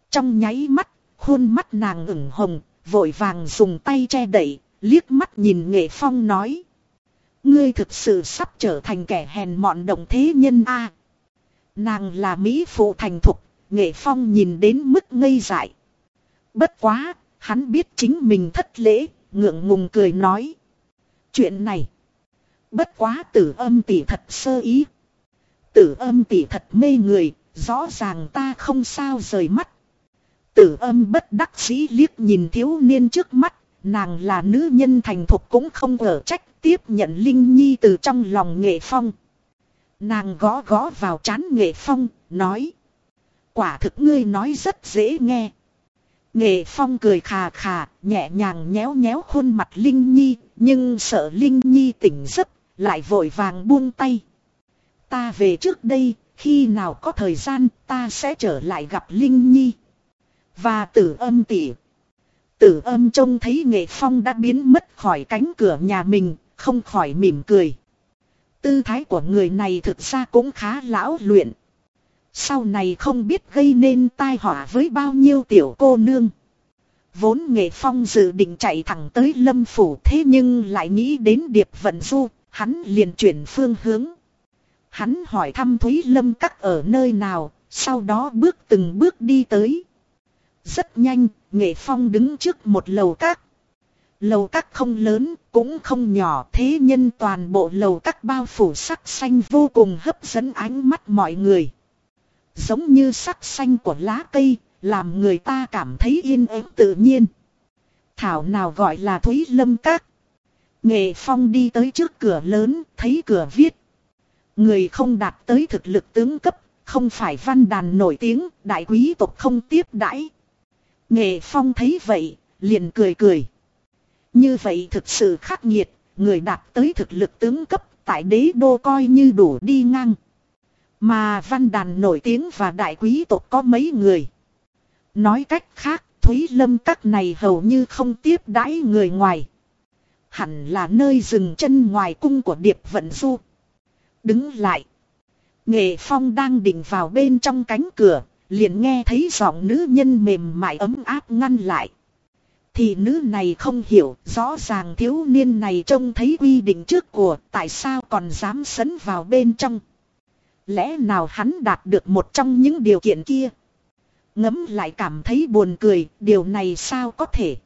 Trong nháy mắt, khuôn mắt nàng ửng hồng, vội vàng dùng tay che đẩy liếc mắt nhìn nghệ phong nói. Ngươi thực sự sắp trở thành kẻ hèn mọn động thế nhân a. Nàng là Mỹ phụ thành thục, nghệ phong nhìn đến mức ngây dại. Bất quá, hắn biết chính mình thất lễ, ngượng ngùng cười nói. Chuyện này, bất quá tử âm tỷ thật sơ ý. Tử âm tỷ thật mê người, rõ ràng ta không sao rời mắt. Tử âm bất đắc dĩ liếc nhìn thiếu niên trước mắt, nàng là nữ nhân thành thục cũng không ở trách tiếp nhận Linh Nhi từ trong lòng nghệ phong. Nàng gõ gõ vào chán nghệ phong, nói. Quả thực ngươi nói rất dễ nghe. Nghệ phong cười khà khà, nhẹ nhàng nhéo nhéo khuôn mặt Linh Nhi, nhưng sợ Linh Nhi tỉnh giấc, lại vội vàng buông tay. Ta về trước đây, khi nào có thời gian ta sẽ trở lại gặp Linh Nhi. Và tử âm tỉ. Tử âm trông thấy nghệ phong đã biến mất khỏi cánh cửa nhà mình, không khỏi mỉm cười. Tư thái của người này thực ra cũng khá lão luyện. Sau này không biết gây nên tai họa với bao nhiêu tiểu cô nương. Vốn nghệ phong dự định chạy thẳng tới lâm phủ thế nhưng lại nghĩ đến điệp vận du, hắn liền chuyển phương hướng. Hắn hỏi thăm Thúy Lâm Các ở nơi nào, sau đó bước từng bước đi tới. Rất nhanh, Nghệ Phong đứng trước một lầu các. Lầu các không lớn, cũng không nhỏ thế nhân toàn bộ lầu các bao phủ sắc xanh vô cùng hấp dẫn ánh mắt mọi người. Giống như sắc xanh của lá cây, làm người ta cảm thấy yên ắng tự nhiên. Thảo nào gọi là Thúy Lâm Các. Nghệ Phong đi tới trước cửa lớn, thấy cửa viết. Người không đạt tới thực lực tướng cấp, không phải văn đàn nổi tiếng, đại quý tộc không tiếp đãi. Nghệ Phong thấy vậy, liền cười cười. Như vậy thực sự khắc nghiệt, người đạt tới thực lực tướng cấp, tại đế đô coi như đủ đi ngang. Mà văn đàn nổi tiếng và đại quý tộc có mấy người. Nói cách khác, Thúy Lâm các này hầu như không tiếp đãi người ngoài. Hẳn là nơi dừng chân ngoài cung của Điệp Vận Du. Đứng lại. Nghệ Phong đang định vào bên trong cánh cửa, liền nghe thấy giọng nữ nhân mềm mại ấm áp ngăn lại. Thì nữ này không hiểu, rõ ràng thiếu niên này trông thấy quy định trước của tại sao còn dám sấn vào bên trong. Lẽ nào hắn đạt được một trong những điều kiện kia? Ngấm lại cảm thấy buồn cười, điều này sao có thể?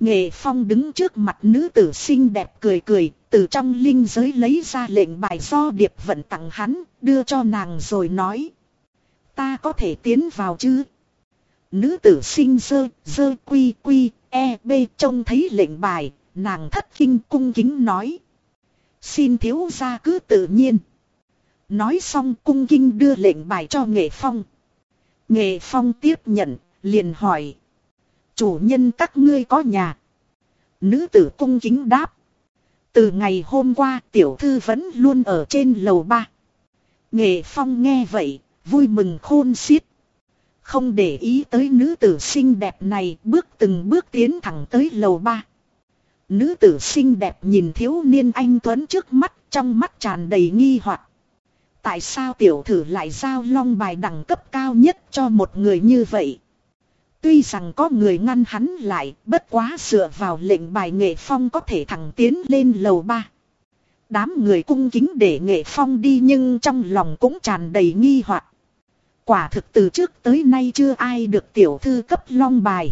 Nghệ Phong đứng trước mặt nữ tử xinh đẹp cười cười, từ trong linh giới lấy ra lệnh bài do điệp vận tặng hắn, đưa cho nàng rồi nói. Ta có thể tiến vào chứ? Nữ tử sinh dơ, dơ quy quy, e b trông thấy lệnh bài, nàng thất kinh cung kính nói. Xin thiếu gia cứ tự nhiên. Nói xong cung kinh đưa lệnh bài cho nghệ phong. Nghệ phong tiếp nhận, liền hỏi. Chủ nhân các ngươi có nhà. Nữ tử cung kính đáp. Từ ngày hôm qua tiểu thư vẫn luôn ở trên lầu ba. Nghệ phong nghe vậy, vui mừng khôn xiết. Không để ý tới nữ tử xinh đẹp này bước từng bước tiến thẳng tới lầu ba. Nữ tử xinh đẹp nhìn thiếu niên anh Tuấn trước mắt trong mắt tràn đầy nghi hoặc. Tại sao tiểu thử lại giao long bài đẳng cấp cao nhất cho một người như vậy? Tuy rằng có người ngăn hắn lại, bất quá dựa vào lệnh bài nghệ phong có thể thẳng tiến lên lầu ba. Đám người cung kính để nghệ phong đi nhưng trong lòng cũng tràn đầy nghi hoặc. Quả thực từ trước tới nay chưa ai được tiểu thư cấp long bài.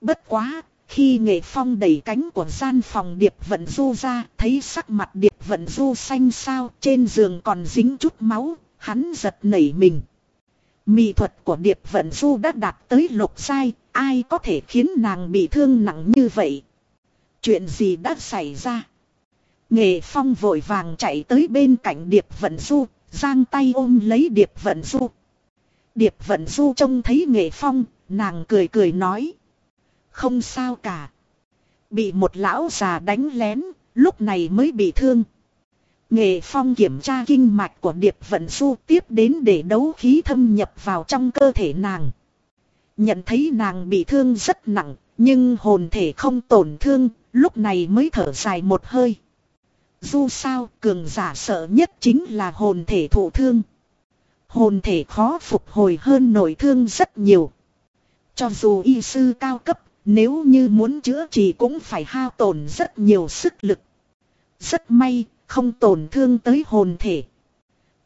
Bất quá, khi nghệ phong đẩy cánh của gian phòng điệp vận du ra, thấy sắc mặt điệp vận du xanh sao, trên giường còn dính chút máu, hắn giật nảy mình. Mỹ thuật của điệp vận du đã đạt tới lục sai, ai có thể khiến nàng bị thương nặng như vậy? Chuyện gì đã xảy ra? Nghệ phong vội vàng chạy tới bên cạnh điệp vận du, giang tay ôm lấy điệp vận du. Điệp vận du trông thấy nghệ phong, nàng cười cười nói. Không sao cả. Bị một lão già đánh lén, lúc này mới bị thương. Nghệ phong kiểm tra kinh mạch của điệp vận du tiếp đến để đấu khí thâm nhập vào trong cơ thể nàng. Nhận thấy nàng bị thương rất nặng, nhưng hồn thể không tổn thương, lúc này mới thở dài một hơi. Dù sao, cường giả sợ nhất chính là hồn thể thụ thương. Hồn thể khó phục hồi hơn nội thương rất nhiều. Cho dù y sư cao cấp, nếu như muốn chữa trị cũng phải hao tổn rất nhiều sức lực. Rất may, không tổn thương tới hồn thể.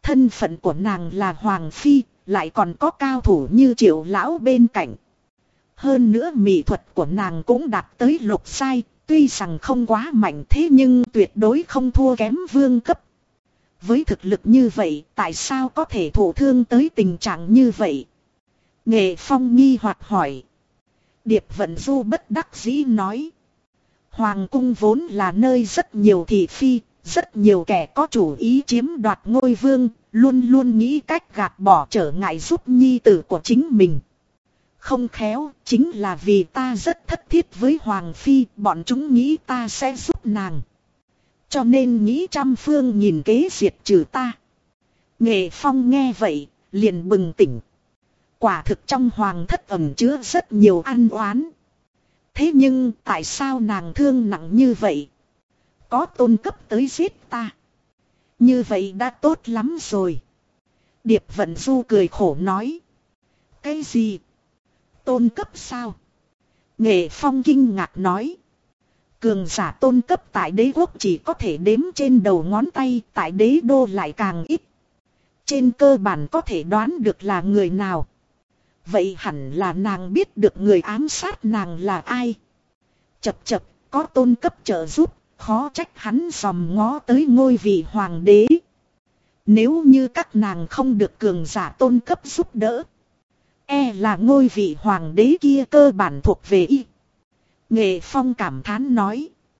Thân phận của nàng là Hoàng Phi, lại còn có cao thủ như triệu lão bên cạnh. Hơn nữa mỹ thuật của nàng cũng đạt tới lục sai, tuy rằng không quá mạnh thế nhưng tuyệt đối không thua kém vương cấp. Với thực lực như vậy, tại sao có thể thổ thương tới tình trạng như vậy? Nghệ Phong nghi hoặc hỏi. Điệp Vận Du bất đắc dĩ nói. Hoàng cung vốn là nơi rất nhiều thị phi, rất nhiều kẻ có chủ ý chiếm đoạt ngôi vương, luôn luôn nghĩ cách gạt bỏ trở ngại giúp nhi tử của chính mình. Không khéo, chính là vì ta rất thất thiết với Hoàng Phi, bọn chúng nghĩ ta sẽ giúp nàng. Cho nên nghĩ trăm phương nhìn kế diệt trừ ta. Nghệ Phong nghe vậy, liền bừng tỉnh. Quả thực trong hoàng thất ẩm chứa rất nhiều ăn oán. Thế nhưng tại sao nàng thương nặng như vậy? Có tôn cấp tới giết ta. Như vậy đã tốt lắm rồi. Điệp vận du cười khổ nói. Cái gì? Tôn cấp sao? Nghệ phong kinh ngạc nói. Cường giả tôn cấp tại đế quốc chỉ có thể đếm trên đầu ngón tay, tại đế đô lại càng ít. Trên cơ bản có thể đoán được là người nào. Vậy hẳn là nàng biết được người ám sát nàng là ai. Chập chập, có tôn cấp trợ giúp, khó trách hắn dòm ngó tới ngôi vị hoàng đế. Nếu như các nàng không được cường giả tôn cấp giúp đỡ. E là ngôi vị hoàng đế kia cơ bản thuộc về y. Nghệ Phong cảm thán nói.